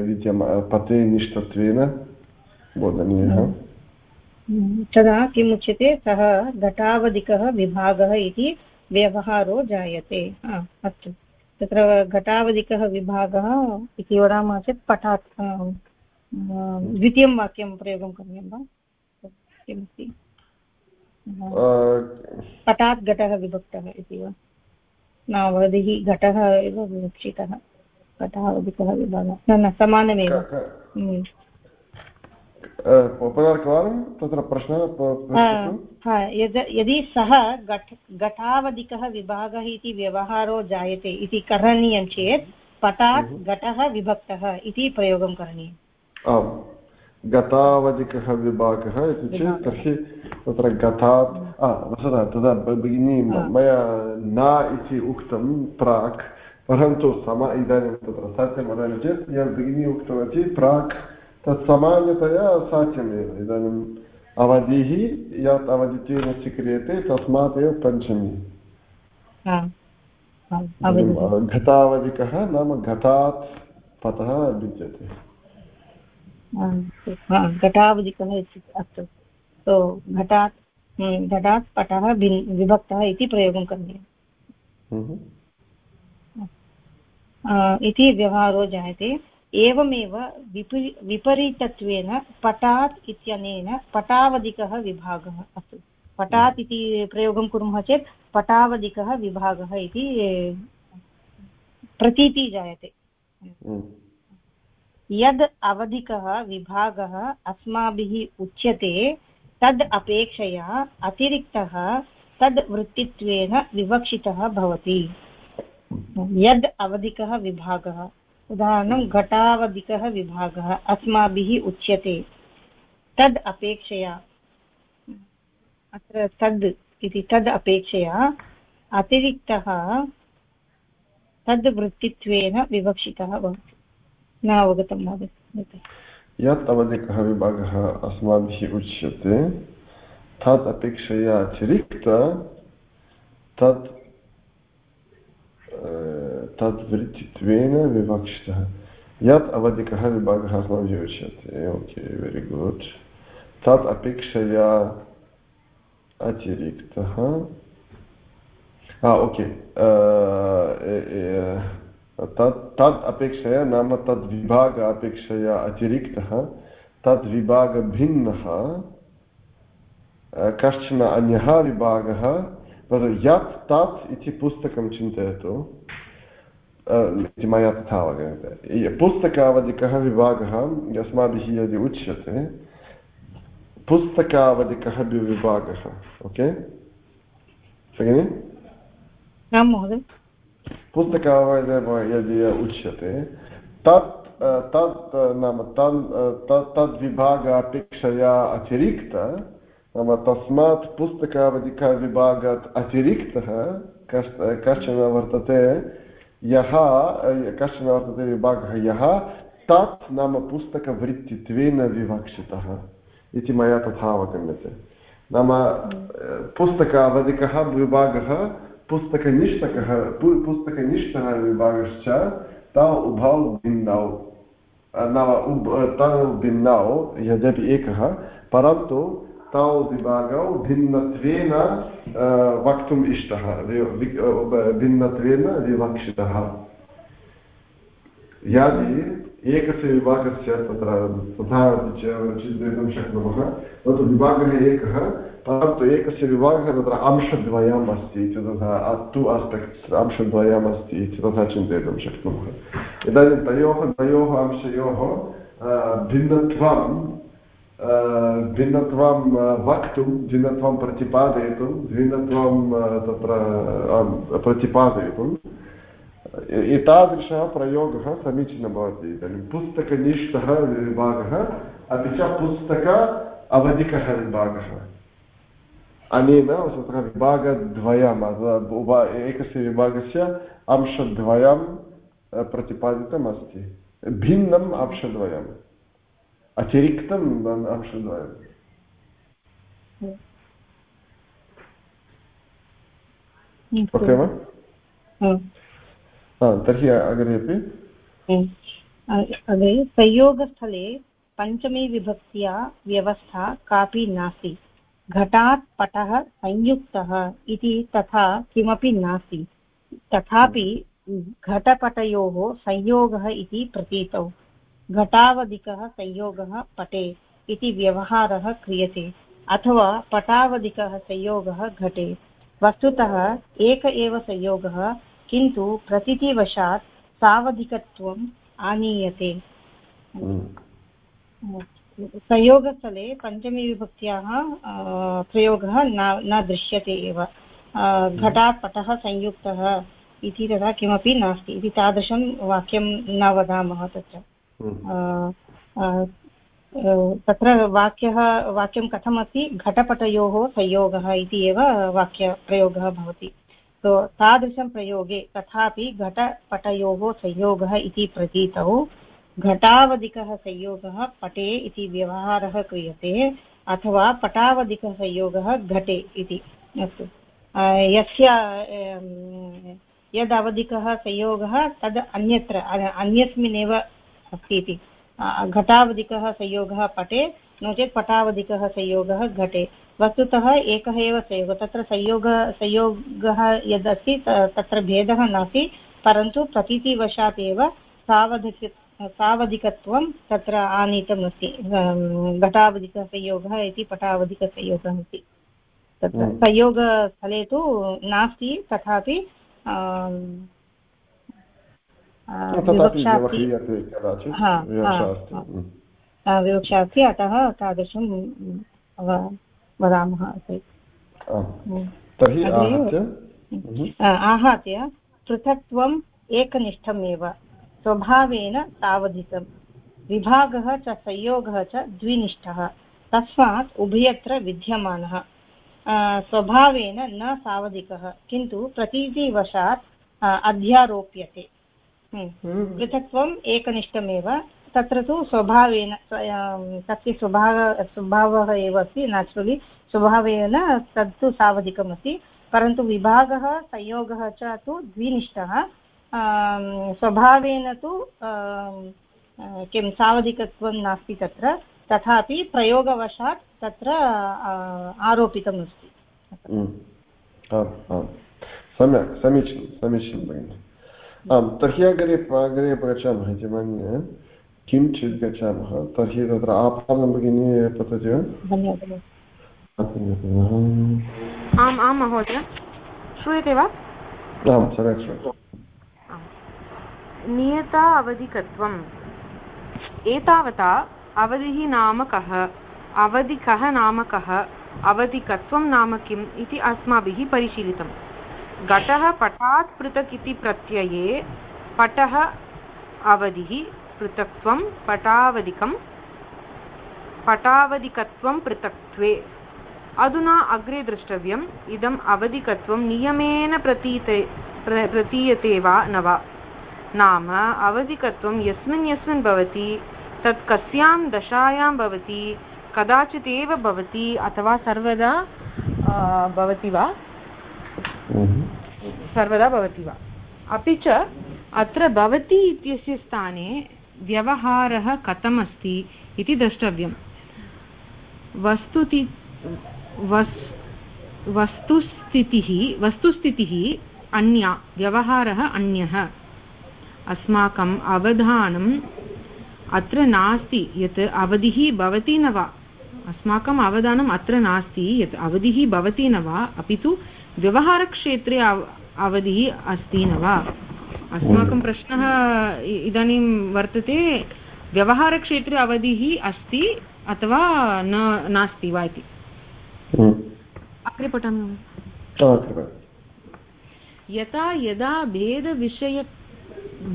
विद्यमा पथे निष्ठत्वेन बोधनीयः। तदा किम् उच्यते? सः घटावधिकः विभागः इति व्यवहारो जायते। अस्तु। तत्र घटावधिकः विभागः इति वदामः चेत् पठात् द्वितीयं वाक्यं प्रयोगं करणीयं वा? किमस्ति? पटात् घटः विभक्तः इति वा? नावधिः घटः एव विवक्षितः। घटावधिकः विभागः। न न समानमेव। पुनरेकवारं तत्र प्रश्नः यदि सः घट घटावधिकः विभागः इति व्यवहारो जायते इति करणीयं चेत् पटात् हम्म। घटः विभक्तः इति प्रयोगं करणीयम्। आम्। गतावधिकः विभागः इति चेत् तर्हि तत्र गतात् वस्तुतः तदा भगिनी मया न इति उक्तं प्राक् परन्तु सम इदानीं तत्र सत्यं वदामि चेत् यद् भगिनी उक्तवती प्राक् तत् सामान्यतया साध्यमेव। इदानीम् अवधिः यत् अवधित्वेन स्वीक्रियते तस्मात् एव पञ्चमी। घटावधिकः नाम घटात् पतः विद्यते घटावधिकः अस्तु। तो घटात् हम्म, घटात् पटः विभक्तः इति प्रयोगं करणीयम्। हम्म। इति व्यवहारो जायते। एवमेव विपरि विपरीतत्वेन पटात् इत्यनेन पटावधिकः विभागः अस्तु। पटात् इति प्रयोगं कुर्मः चेत् पटावधिकः विभागः इति प्रतीतिः जायते। यद् अवधिकः विभागः अस्माभिः उच्यते तद् अपेक्षया अतिरिक्तः तद् वृत्तित्वेन विवक्षितः भवति। यद् अवधिकः विभागः उदाहरणं घटावधिकः विभागः अस्माभिः उच्यते। तद् अपेक्षया, अत्र तद् इति तद् अपेक्षया अतिरिक्तः तद् वृत्तित्वेन विवक्षितः भवति। न अवगतं महोदय यत् अवधिकः विभागः अस्माभिः उच्यते तत् अपेक्षया अतिरिक्त तत् तद्वृत्तित्वेन विवक्षितः यत् अवधिकः विभागः अस्माभिः उच्यते ओके वेरि गुड् तत् अपेक्षया अतिरिक्तः ओके तत् तद् अपेक्षया नाम तद्विभाग अपेक्षया अतिरिक्तः तद्विभागभिन्नः कश्चन अन्यः विभागः यत् तत् इति पुस्तकं चिन्तयतु मया तथा अवगम्यते पुस्तकावधिकः विभागः अस्माभिः यदि उच्यते पुस्तकावधिकः विभागः ओके भगिनि पुस्तकावध यदि उच्यते तत् तत् नाम तत् तद्विभाग अपेक्षया अतिरिक्त नाम तस्मात् पुस्तकावधिकविभागात् अतिरिक्तः कश् कश्चन वर्तते यः कश्चन वर्तते विभागः यः तत् नाम पुस्तकवृत्तित्वेन विवक्षितः इति मया तथा अवगम्यते। नाम पुस्तकावधिकः विभागः पुस्तकनिष्ठकः पुस्तकनिष्ठः विभागश्च तौ उभौ भिन्नौ नाम तौ भिन्नौ यद्यपि एकः, परन्तु तौ विभागौ भिन्नत्वेन वक्तुम् इष्टः भिन्नत्वेन विवक्षितः। यदि एकस्य विभागस्य तत्र तथा चिन्तयितुं शक्नुमः। तत्र विभागः एकः, परन्तु एकस्य विभागः तत्र अंशद्वयम् अस्ति इति तथा टु आस्पेक्ट्स् अंशद्वयम् अस्ति इति तथा चिन्तयितुं शक्नुमः। इदानीं तयोः, द्वयोः अंशयोः भिन्नत्वं भिन्नत्वं वक्तुं, भिन्नत्वं प्रतिपादयितुं, भिन्नत्वं तत्र प्रतिपादयितुं एतादृशः प्रयोगः समीचीनः भवति. इदानीं पुस्तकनिष्ठः विभागः, अपि च पुस्तक अवधिकः विभागः. अनेन तत्र विभागद्वयम् एकस्य विभागस्य अंशद्वयं प्रतिपादितम् अस्ति भिन्नम्, अंशद्वयम्. अतिरिक्तम् अंशद्वयम् ओके वा तर्हि अग्रे अपि अग्रे संयोगस्थले पञ्चमी विभक्त्या व्यवस्था कापि नास्ति घटात् पटः संयुक्तः इति तथा किमपि नास्ति तथापि घटपटयोः संयोगः इति प्रतीतौ घटावधिकः संयोगः पटे इति व्यवहारः क्रियते, अथवा पटावधिकः संयोगः घटे वस्तुतः एक एव संयोगः, किन्तु प्रतीतिवशात् सावधिकत्वम् आनीयते। संयोगस्थले पञ्चमीविभक्त्याः प्रयोगः न न दृश्यते एव घटात् पटः संयुक्तः इति तथा किमपि नास्ति इति तादृशं वाक्यं न वदामः तत्र। तत्र वाक्यः, वाक्यं कथमस्ति? घटपटयोः संयोगः इति एव वाक्यप्रयोगः भवति। तो तादृशं प्रयोगे तथापि घटपटयोः संयोगः इति प्रतीतौ। घटावधिकः संयोगः पटे इति व्यवहारः क्रियते, अथवा पटावधिकः संयोगः घटे इति। अस्तु। यस्य यद् अवधिकः संयोगः तद् अन्यत्र, अन्यस्मिन्नेव अस्ति इति घटावधिकः संयोगः पटे नो चेत् पटावधिकः संयोगः घटे। वस्तुतः एकः एव संयोगः तत्र संयोग संयोगः यदस्ति तत्र भेदः नास्ति परन्तु प्रतीतिवशात् एव सावधिक सावधिकत्वं तत्र आनीतम् अस्ति घटावधिकसंयोगः इति पटावधिकसंयोगः इति तत्र हम्म। संयोगस्थले तु नास्ति तथापि विवक्षा अस्ति अतः तादृशं वदामः आहत्य पृथक्त्वम् एकनिष्ठमेव स्वभावेन तावधिकं विभागः च संयोगः च द्विनिष्ठः तस्मात् उभयत्र विद्यमानः स्वभावेन न सावधिकः किन्तु प्रतीतिवशात् अध्यारोप्यते पृथक्त्वम् एकनिष्ठमेव तत्र तु स्वभावेन तस्य स्वभाव स्वभावः एव अस्ति नाचुरलि स्वभावेन तत्तु सावधिकमस्ति परन्तु विभागः संयोगः च तु द्विनिष्ठः। स्वभावेन तु किं सावधिकत्वं नास्ति तत्र तथापि प्रयोगवशात् तत्र आरोपितम् अस्ति हम्म। सम्यक् समीचीनं समीचीनं भगिनि। आं तर्हि अग्रे अग्रे गच्छामः इति मन्ये किञ्चित् गच्छामः। तर्हि तत्र आपादं भगिनी पतति वा आम् आं महोदय। श्रूयते वा? आं सम्यक् श्रूयते। नियता अवधिकत्वम्। एतावता अवधिः नाम कः अवधिकः नाम कः अवधिकत्वं नाम किम् इति अस्माभिः परिशीलितम्। घटः पटात् पृथक् इति प्रत्यये पटः अवधिः पृथक्त्वं पटावधिकं पटावधिकत्वं पृथक्त्वे। अधुना अग्रे द्रष्टव्यम्, इदम् अवधिकत्वं नियमेन प्रतीते प्रतीयते वा न वा। नाम अवधिकत्वं यस्मिन् यस्मिन् भवति, तत् कस्यां दशायां भवति, कदाचित् एव भवति, अथवा सर्वदा भवति वा? सर्वदा भवति वा। अपि च अत्र भवति इत्यस्य स्थाने व्यवहारः कथमस्ति इति द्रष्टव्यं वस्तुति वस् वस्तुस्थितिः वस्तुस्थितिः अन्या, व्यवहारः अन्यः। अस्माकम् अवधानम् अत्र नास्ति यत् अवधिः भवति न वा। अस्माकम् अवधानम् अत्र नास्ति यत् अवधिः भवति न वा। अपि तु व्यवहारक्षेत्रे अव अवधिः अस्ति न वा? अस्माकं प्रश्नः इदानीं वर्तते व्यवहारक्षेत्रे अवधिः अस्ति अथवा न नास्ति वा इति। अग्रे पठामि यथा यदा भेदविषय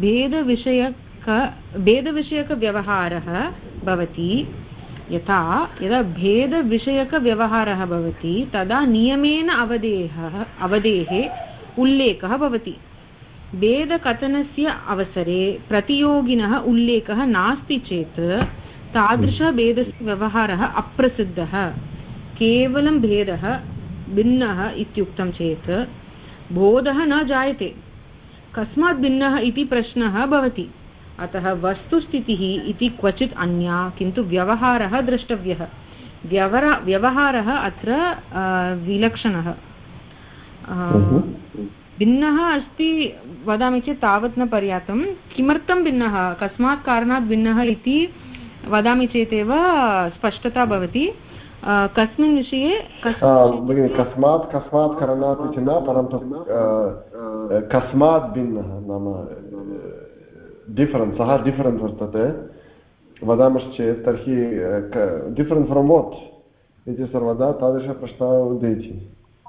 भेदविषयक भेदविषयकव्यवहारः भवति यथा यदा भेदविषयकव्यवहारः भवति तदा नियमेन अवधेः अवधेः उल्लेखः भवति। भेदकथनस्य अवसरे प्रतियोगिनः उल्लेखः नास्ति चेत् तादृशभेदस्य व्यवहारः अप्रसिद्धः। केवलं भेदः भिन्नः इत्युक्तं चेत् बोधः न जायते। कस्मात् भिन्नः इति प्रश्नः भवति। अतः वस्तुस्थितिः इति क्वचित् अन्या किन्तु व्यवहारः द्रष्टव्यः। व्यवहार व्यवहारः अत्र विलक्षणः। भिन्नः अस्ति वदामि चेत् तावत् न पर्याप्तं। किमर्थं भिन्नः? कस्मात् कारणात् भिन्नः इति वदामि चेदेव स्पष्टता भवति। कस्मिन् विषये कस्मात् कस्मात् कारणात् इति न परन्तु कस्मात् भिन्नः नाम डिफ़रेन्स् सः डिफ़रेन्स् वर्तते वदामश्चेत् तर्हि डिफ़रेन्स् फ्रोम् वाट् इति सर्वदा तादृशप्रश्नः उदेति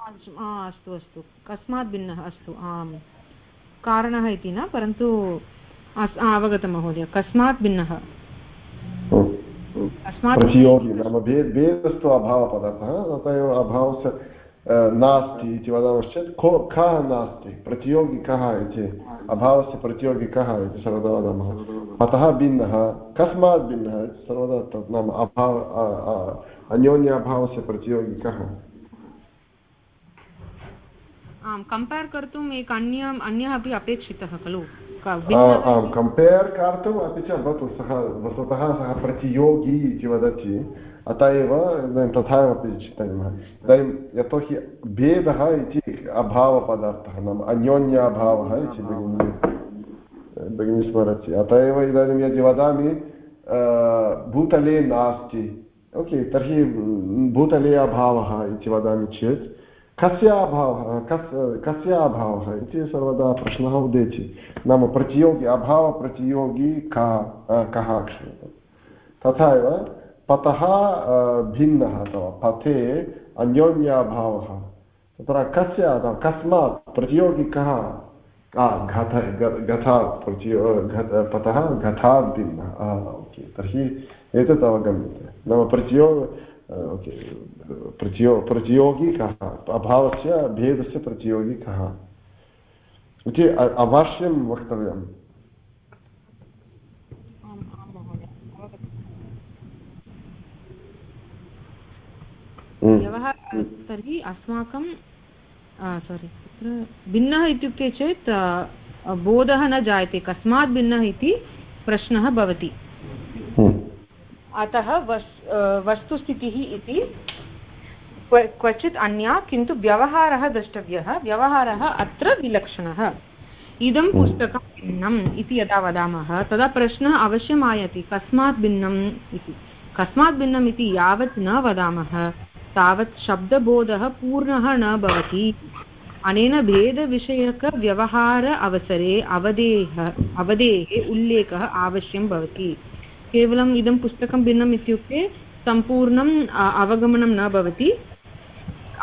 अस्तु अस्तु कस्मात् भिन्नः अस्तु आम् कारणः इति न परन्तु अवगतं महोदय कस्मात् भिन्नः नाम भेदस्तु अभावपदार्थः अत एव अभावस्य नास्ति इति वदामश्चेत् को कः नास्ति प्रतियोगी कः इति अभावस्य प्रतियोगी कः इति सर्वदा वदामः। अतः भिन्नः कस्मात् भिन्नः सर्वदा तत् नाम अभाव अन्योन्य अभावस्य प्रतियोगी कः? आम् कम्पेर् कर्तुम् एक अन्यम् अन्यः अपि अपेक्षितः खलु? आम् कम्पेर् कर्तुम् अपि च भवतु सः वस्तुतः सः प्रतियोगी इति वदति। अत एव इदानीं तथा अपि चिन्तयामः इदानीं यतोहि भेदः इति अभावपदार्थः नाम अन्योन्याभावः इति भगिनी भगिनी स्मरति अत एव इदानीं यदि वदामि भूतले नास्ति ओके तर्हि भूतले अभावः इति वदामि चेत् कस्य अभावः कस् कस्य अभावः इति सर्वदा प्रश्नः उदेति नाम प्रतियोगी अभावप्रतियोगी कः कः तथा एव पतः भिन्नः अथवा पथे अन्योन्याभावः तत्र कस्य अथवा कस्मात् प्रतियोगी कः घथ घथात् प्रतियो पतः घथात् भिन्नः ओके, तर्हि एतत् अवगम्यते। नाम प्रतियोग ओके, प्रतियो प्रतियोगी कः अभावस्य, भेदस्य प्रतियोगी कः इति अवश्यं वक्तव्यम्। हम्म। तर्हि अस्माकं सोरि भिन्नः इत्युक्ते चेत् बोधः न जायते कस्मात् भिन्नः इति प्रश्नः भवति हम्म। अतः वस् वस्तुस्थितिः इति क्वचित् अन्या किन्तु व्यवहारः द्रष्टव्यः व्यवहारः अत्र विलक्षणः इदं। पुस्तकं भिन्नम् इति यदा वदामः तदा प्रश्नः अवश्यम् आयाति कस्मात् भिन्नम् इति कस्मात् भिन्नम् इति यावत् न वदामः तावत् शब्दबोधः पूर्णः न भवति। अनेन भेदविषयकव्यवहार अवसरे अवधेः अवधेः उल्लेखः आवश्यं भवति। केवलम् इदं पुस्तकं भिन्नम् इत्युक्ते सम्पूर्णम् अवगमनं न भवति।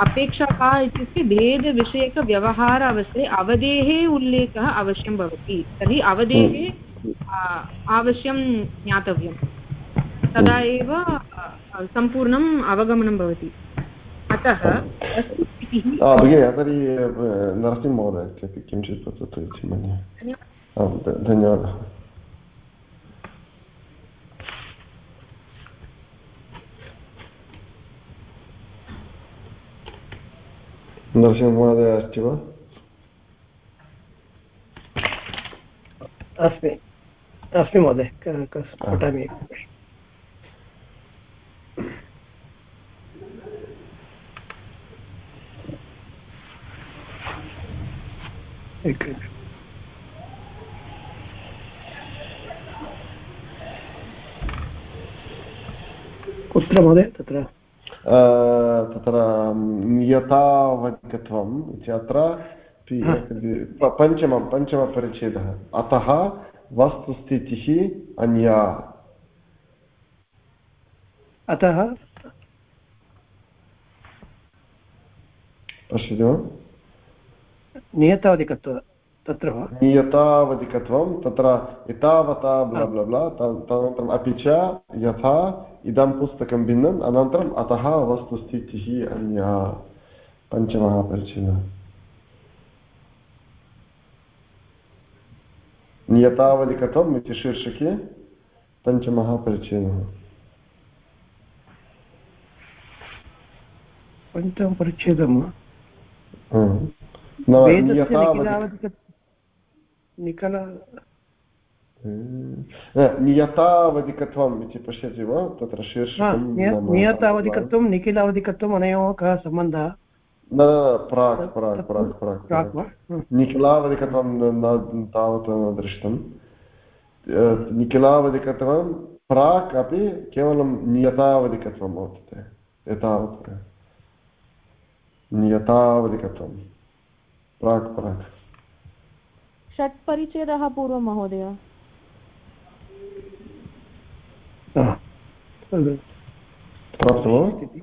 अपेक्षा का इत्युक्ते भेदविषयकव्यवहार अवसरे अवधेः उल्लेखः अवश्यं भवति। तर्हि अवधेः अवश्यं ज्ञातव्यं तदा एव सम्पूर्णम् अवगमनं भवति। अतः तर्हि नरसिंहमहोदय किञ्चित् वदतु इति मन्ये। धन्यवादः। नरसिंहमहोदय अस्ति वा? अस्मि। अस्मि महोदय पठामि। कुत्र महोदय तत्र। तत्र नियतावधिकत्वम् इत्यत्र पञ्चमं पञ्चमपरिच्छेदः। अतः वस्तुस्थितिः अन्या। अतः पश्यति। नियतावधिकत्व तत्र नियतावधिकत्वं तत्र एतावता ब्ला ब्ला ब्ला तदनन्तरम् अपि च यथा इदं पुस्तकं भिन्नम् अनन्तरम् अतः वस्तुस्थितिः अन्या पञ्चमः परिचयः नियतावधिकत्वम् इति शीर्षके पञ्चमः परिचयः पञ्चमपरिच्छेदं नियतावधिकत्वम् इति पश्यति वा? तत्र शीर्षकं नियतावधिकत्वं निखिलावधिकत्वम् अनयोः कः सम्बन्धः? न प्राक् प्राक् प्राक् प्राक् प्राक् निखिलावधिकत्वं न तावत् न दृष्टं निखिलावधिकत्वं प्राक् अपि केवलं नियतावधिकत्वं वर्तते। एतावत्। नियतावधिकत्वं प्राक् प्राक्। षट् परिच्छेदः पूर्वं महोदय।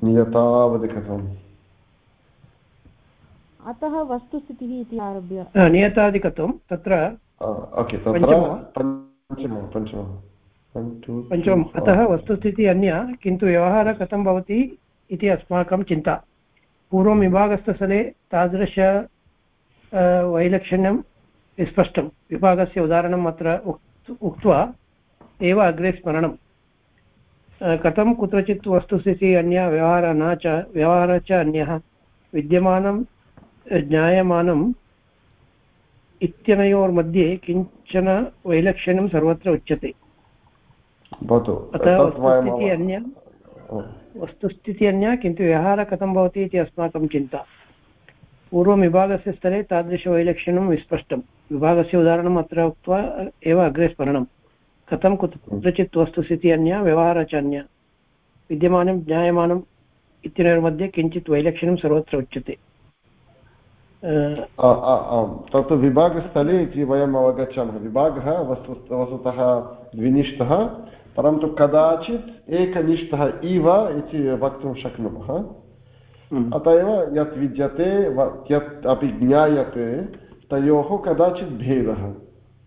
नियतावधिकत्वम् अतः वस्तुस्थितिः इति आरभ्य। नियताधिकत्वं तत्र पञ्चमम् अतः वस्तुस्थितिः अन्या किन्तु व्यवहारः कथं भवति इति अस्माकं चिन्ता। पूर्वं विभागस्थस्थले तादृश वैलक्षण्यं स्पष्टं। विभागस्य उदाहरणम् अत्र उक्त्वा एव अग्रे स्मरणं कथं कुत्रचित् वस्तुस्थितिः अन्या व्यवहारः न च व्यवहारः च अन्यः? विद्यमानं ज्ञायमानम् इत्यनयोर्मध्ये किंचन वैलक्षण्यं सर्वत्र उच्यते। अतः वस्तुस्थितिः अन्या वस्तुस्थितिः अन्या किन्तु व्यवहारः कथं भवति इति अस्माकं चिन्ता। पूर्वं विभागस्य स्तरे तादृशवैलक्षण्यं विस्पष्टं। विभागस्य उदाहरणम् अत्र उक्त्वा, एव अग्रे स्मरणं। कथं कुत्रचित् वस्तुस्थितिः अन्या व्यवहारः च अन्या। विद्यमानं, ज्ञायमानम् इत्यनयोर्मध्ये किञ्चित् वैलक्षण्यं सर्वत्र उच्यते। तत् विभागस्थले इति वयम् अवगच्छामः। विभागः वस्तु, वस्तुतः द्विनिष्ठः, परन्तु कदाचित् एकनिष्ठः इव इति वक्तुं शक्नुमः। अत एव यत् विद्यते यत् अपि ज्ञायते तयोः कदाचित् भेदः।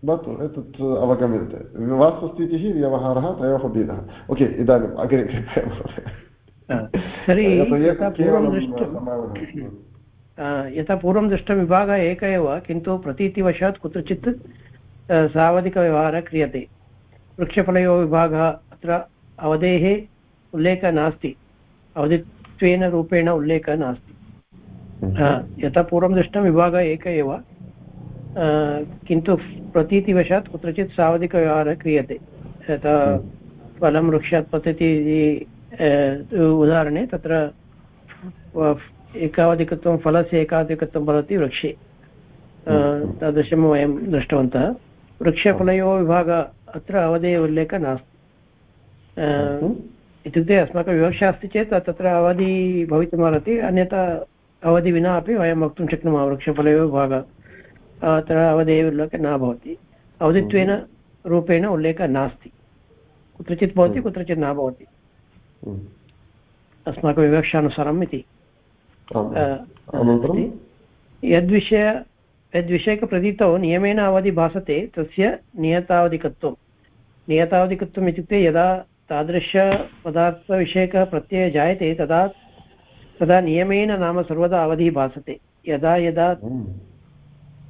भवतु एतत् अवगम्यते। वास्तुस्थितिः व्यवहारः तयोः भेदः। ओके इदानीम् अग्रे यथा पूर्वं दृष्टं विभागः एक एव किन्तु प्रतीतिवशात् कुत्रचित् सावधिकव्यवहारः क्रियते। वृक्षफलयोः विभागः अत्र अवधेः उल्लेखः नास्ति। अवधित्वेन रूपेण उल्लेखः नास्ति। यथा पूर्वं दृष्टं विभागः एक एव। किन्तु प्रतीतिवशात् कुत्रचित् सावधिकव्यवहारः क्रियते। यथा फलं वृक्षात् पतति उदाहरणे तत्र एकावधिकत्वं फलस्य एकाधिकत्वं भवति वृक्षे। तादृशं वयं दृष्टवन्तः। वृक्षफलयोः विभागः अत्र अवधेः उल्लेखः नास्ति। इत्युक्ते अस्माकं विवक्षा अस्ति चेत् तत्र अवधि भवितुमर्हति अन्यथा अवधि विना अपि वयं वक्तुं शक्नुमः वृक्षफलयोः विभागः अत्र अवधेः उल्लेखः न भवति। अवधित्वेन रूपेण उल्लेखः नास्ति। कुत्रचित् भवति कुत्रचित् न भवति। अस्माकं विवक्षानुसारम् इति। यद्विषय यद्विषयकप्रतीतौ नियमेन अवधि भासते तस्य नियतावधिकत्वं। नियतावधिकत्वम् इत्युक्ते यदा तादृशपदार्थविषयकः प्रत्ययः जायते, तदा तदा नियमेन नाम सर्वदा अवधिः भासते। यदा यदा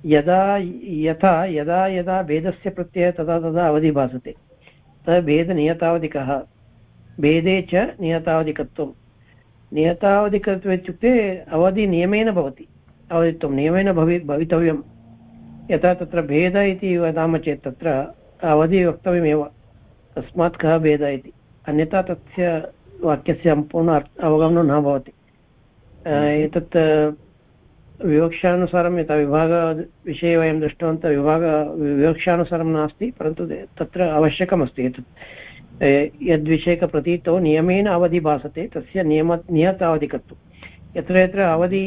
यदा यथा, यदा यदा भेदस्य प्रत्ययः, तदा तदा अवधिः भासते। सः भेदनियतावधिकः। भेदे च नियतावधिकत्वं नियतावधिकत्वम् इत्युक्ते अवधिनियमेन भवति। अवधित्वं नियमेन भवि भवितव्यं यथा तत्र भेद इति वदामः चेत् तत्र अवधि वक्तव्यमेव। तस्मात् कः भेदः इति। अन्यथा तस्य वाक्यस्य सम्पूर्ण अवगमनं न भवति। एतत् विवक्षानुसारं यथा विभागविषये वयं दृष्टवन्तः विभाग विवक्षानुसारं नास्ति परन्तु तत्र आवश्यकमस्ति एतत्। यद्विषयकप्रतीतौ नियमेन अवधि भासते तस्य नियम नियतावधिकत्वं। यत्र यत्र अवधि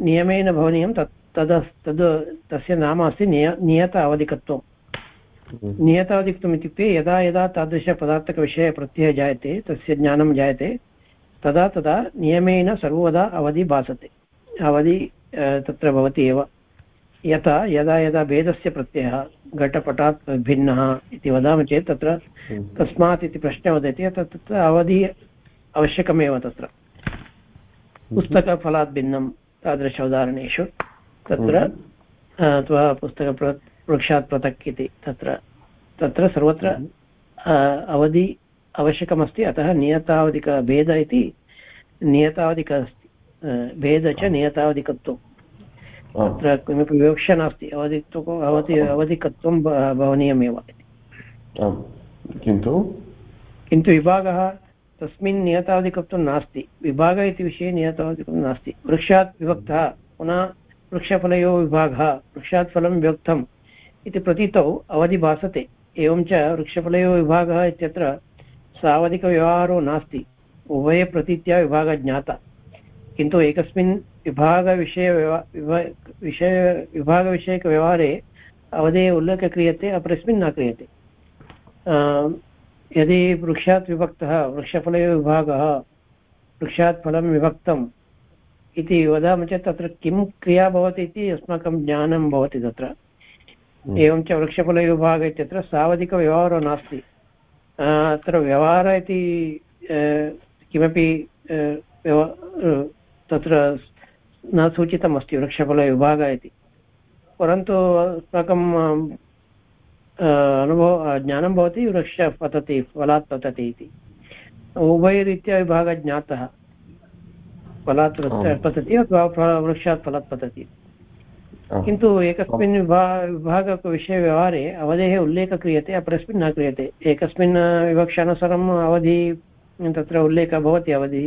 नियमेन भवनीयं तत् तद् तद् तस्य नाम अस्ति निय नियत अवधिकत्वं हम्म। इत्युक्ते यदा यदा तादृशपदार्थकविषये प्रत्ययः जायते तस्य ज्ञानं जायते तदा तदा नियमेन सर्वदा अवधि भासते अवधि तत्र भवति एव यथा यदा यदा भेदस्य प्रत्ययः घटपटात् भिन्नः इति वदामः चेत् तत्र हम्म। कस्मात् इति प्रश्नः वदति तत्र अवधि आवश्यकमेव तत्र पुस्तकफलात् भिन्नं तादृश उदाहरणेषु तत्र हम्म। अथवा पुस्तक वृक्षात् पृथक् इति तत्र तत्र सर्वत्र अवधि आवश्यकमस्ति अतः नियतावधिकभेद इति नियतावधिक अस्ति भेद च नियतावधिकत्वं। तत्र किमपि विवक्षा नास्ति अवधित्व अवधि अवधिकत्वं भवनीयमेव। किन्तु? किन्तु विभागः तस्मिन् नियतावधिकत्वं नास्ति। विभाग इति विषये नियतावधिकत्वं नास्ति। वृक्षात् विभक्तः पुनः वृक्षफलयो विभागः वृक्षात् फलं विभक्तम्। इति प्रतीतौ अवधि भासते एवं च वृक्षफलयो विभागः इत्यत्र सावधिकव्यवहारो नास्ति। उभयप्रतीत्या विभागः ज्ञाता। किन्तु एकस्मिन् विभागविषय विषय, विभागविषयकव्यवहारे अवधेः उल्लेखः क्रियते, अपरस्मिन् न क्रियते। यदि वृक्षात् विभक्तः वृक्षफलयो विभागः वृक्षात् फलं विभक्तम् इति वदामः चेत् तत्र किं क्रिया भवति इति अस्माकं ज्ञानं भवति तत्र। एवं च वृक्षफलविभागः इत्यत्र सावधिकव्यवहारो नास्ति. अत्र व्यवहार इति किमपि तत्र न सूचितमस्ति वृक्षफलविभागः इति. परन्तु अस्माकं अनुभव ज्ञानं भवति वृक्ष पतति फलात् पतति इति. उभयरीत्या विभागः ज्ञातः फलात् पतति अथवा वृक्षात् फलात् पतति. किन्तु एकस्मिन् विभा विभागविषयव्यवहारे अवधेः उल्लेखः क्रियते अपरस्मिन् न क्रियते। एकस्मिन् विवक्षानुसारम् अवधि तत्र उल्लेखः भवति अवधि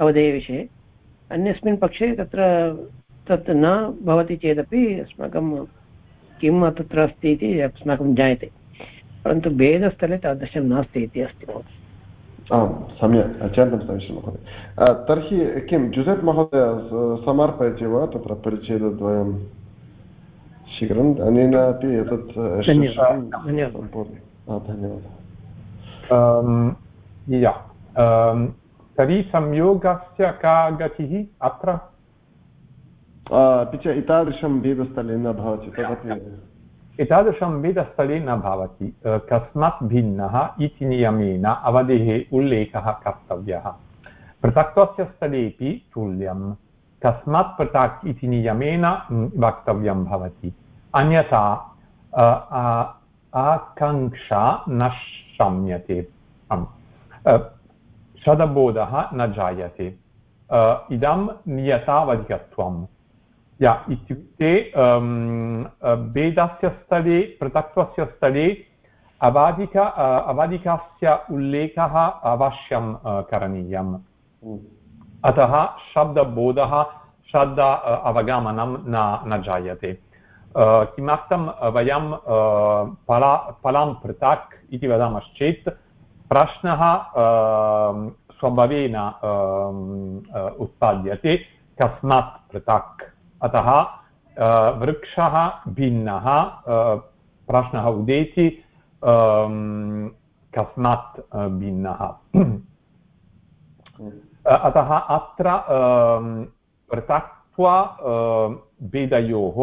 अवधेः विषये। अन्यस्मिन् पक्षे तत्र तत् न भवति चेदपि अस्माकं किं तत्र अस्ति इति अस्माकं ज्ञायते परन्तु भेदस्थले तादृशं नास्ति इति अस्ति आम् सम्यक्। अत्यन्तं समीचीनं महोदय। तर्हि किं जुसेप् महोदय समर्पयति वा तत्र परिच्छेदद्वयं शीघ्रम् अनेन अपि एतत् धन्यवादः तर्हि संयोगस्य का गतिः अत्र? अपि च एतादृशं भेदस्थले न भवति तदपि एतादृशं भेदस्थले न भवति कस्मात् भिन्नः इति नियमेन अवधेः उल्लेखः कर्तव्यः। पृथक्त्वस्य स्थलेपि तुल्यं कस्मात् पृथक् इति नियमेन वक्तव्यं भवति। अन्यथा आकाङ्क्षा न शम्यते। शतबोधः न जायते। इदं नियतावधिकत्वम्। या इत्युक्ते वेदस्य स्थले पृथक्त्वस्य स्थले अवादिक अवादिकस्य उल्लेखः अवश्यं करणीयम्। अतः शब्दबोधः शब्द अवगमनं न न जायते। किमर्थं वयं फला फलां पृथक् इति वदामश्चेत्, प्रश्नः स्वभावेन उत्पाद्यते, कस्मात् पृथक्। अतः वृक्षः भिन्नः प्रश्नः उदेति कस्मात् भिन्नः। अतः अत्र पृथक्त्वा भेदयोः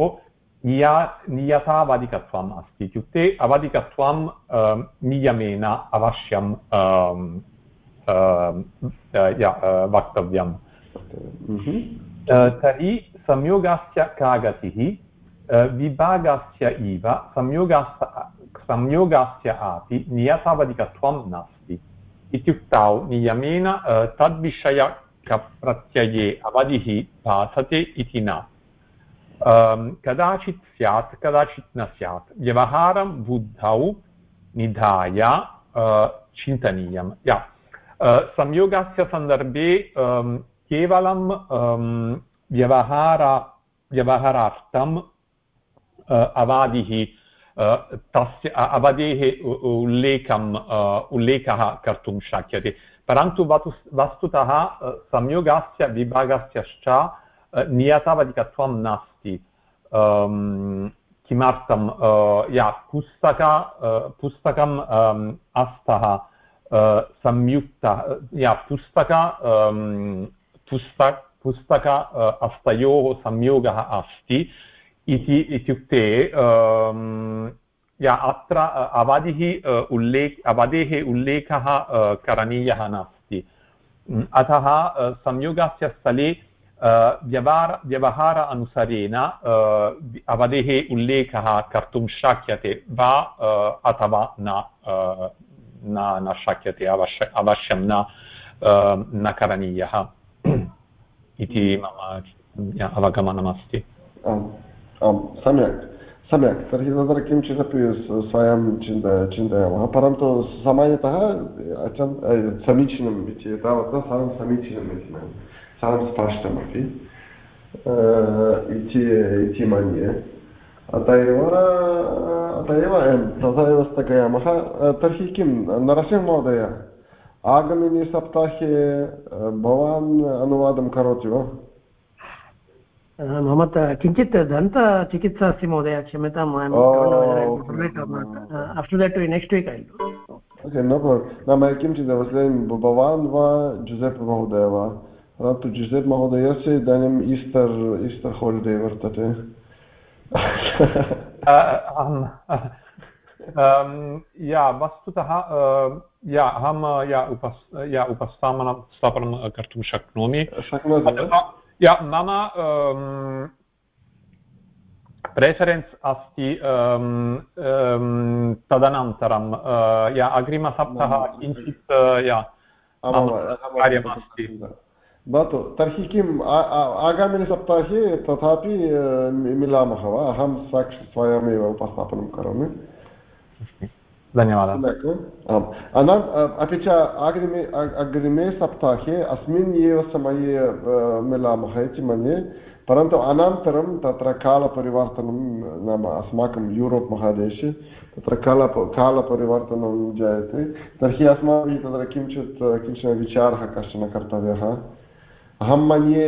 निया नियतावधिकत्वम् अस्ति इत्युक्ते अवधिकत्वं नियमेन अवश्यं वक्तव्यम् तर्हि संयोगस्य का गतिः विभागस्य इव संयोगस्य संयोगस्य अपि नियतावधिकत्वं नास्ति इत्युक्तौ नियमेन तद्विषयकप्रत्यये अवधिः भासते इति न कदाचित् स्यात् कदाचित् न स्यात् व्यवहारं बुद्धौ निधाय चिन्तनीयं या संयोगस्य सन्दर्भे केवलं व्यवहार व्यवहारार्थम् अवादिः तस्य अवधेः उल्लेखम् उल्लेखः कर्तुं शक्यते परन्तु वस्तुतः संयोगस्य विभागस्य च नियतावधिकत्वं नास्ति किमर्थं या पुस्तक पुस्तकम् अस्तः संयुक्तः या पुस्तक पुस्तक पुस्तक अस्तयोः संयोगः अस्ति इति इत्युक्ते या अत्र अवधिः उल्लेख अवधेः उल्लेखः करणीयः नास्ति अतः संयोगस्य स्थले व्यवहार व्यवहार अनुसारेण अवधेः उल्लेखः कर्तुं शक्यते वा अथवा न न शक्यते अवश्य अवश्यं न न करणीयः इति मम अवगमनमस्ति। आम् सम्यक् सम्यक् तर्हि तत्र किञ्चिदपि स्वयं चिन्त चिन्तयामः परन्तु सामान्यतः समीचीनम् इति तावत् सर्वं समीचीनम् इति सर्वं स्पष्टमपि इति मन्ये अत एव अत एव तथा एव स्थगयामः तर्हि किं नरसिंहमहोदय आगामिनि सप्ताहे भवान् अनुवादं करोति वा मम किञ्चित् दन्तचिकित्सा अस्ति महोदय क्षम्यतां after that next week I okay no नाम किं चिन्तयामि भवान् वा जुसेप् महोदय वा परन्तु जुसेप् महोदयस्य इदानीम् ईस्टर् ईस्टर् हालिडे वर्तते या वस्तुतः या अहं या उपस् या उपस्थापनं स्थापनं कर्तुं शक्नोमि या मम प्रेफरेन्स् अस्ति तदनन्तरं या अग्रिमसप्ताहः किञ्चित् या कार्यमस्ति भवतु तर्हि किम्? आगामिनि सप्ताहे तथापि मिलामः वा? अहं साक्ष स्वयमेव उपस्थापनं करोमि। धन्यवादः। आम्। अपि च अग्रिमे अग्रिमे सप्ताहे अस्मिन् एव समये मिलामः इति मन्ये परन्तु अनन्तरं तत्र कालपरिवर्तनं नाम अस्माकं यूरोप् महादेशे तत्र काल कालपरिवर्तनं जायते। तर्हि अस्माभिः तत्र किञ्चित् किंचन विचारः कश्चन कर्तव्यः? अहं मन्ये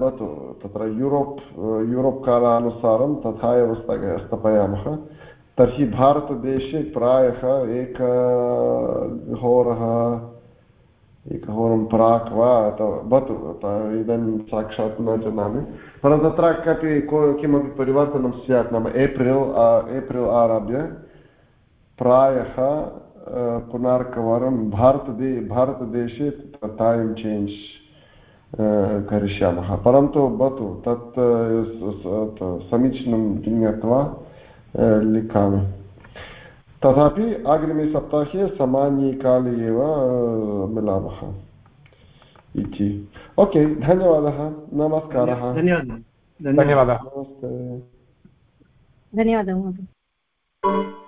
भवतु तत्र यूरोप् यूरोप् कालानुसारं तथा एव स्थापयामः तर्हि भारतदेशे प्रायः एकहोरः एकहोरं प्राक् वा अथवा भवतु इदानीं साक्षात् न जानामि परन्तु तत्र कापि को किमपि परिवर्तनं स्यात् नाम एप्रिल् एप्रिल् आरभ्य प्रायः पुनर्कवारं भारतदे भारतदेशे टैम् चेञ्ज् करिष्यामः परन्तु भवतु तत् समीचीनं ज्ञात्वा लिखामि तथापि अग्रिमे सप्ताहे सामान्यकाले एव मिलामः इति ओके धन्यवादः नमस्कारः धन्यवादः धन्यवादः नमस्ते धन्यवादः महोदय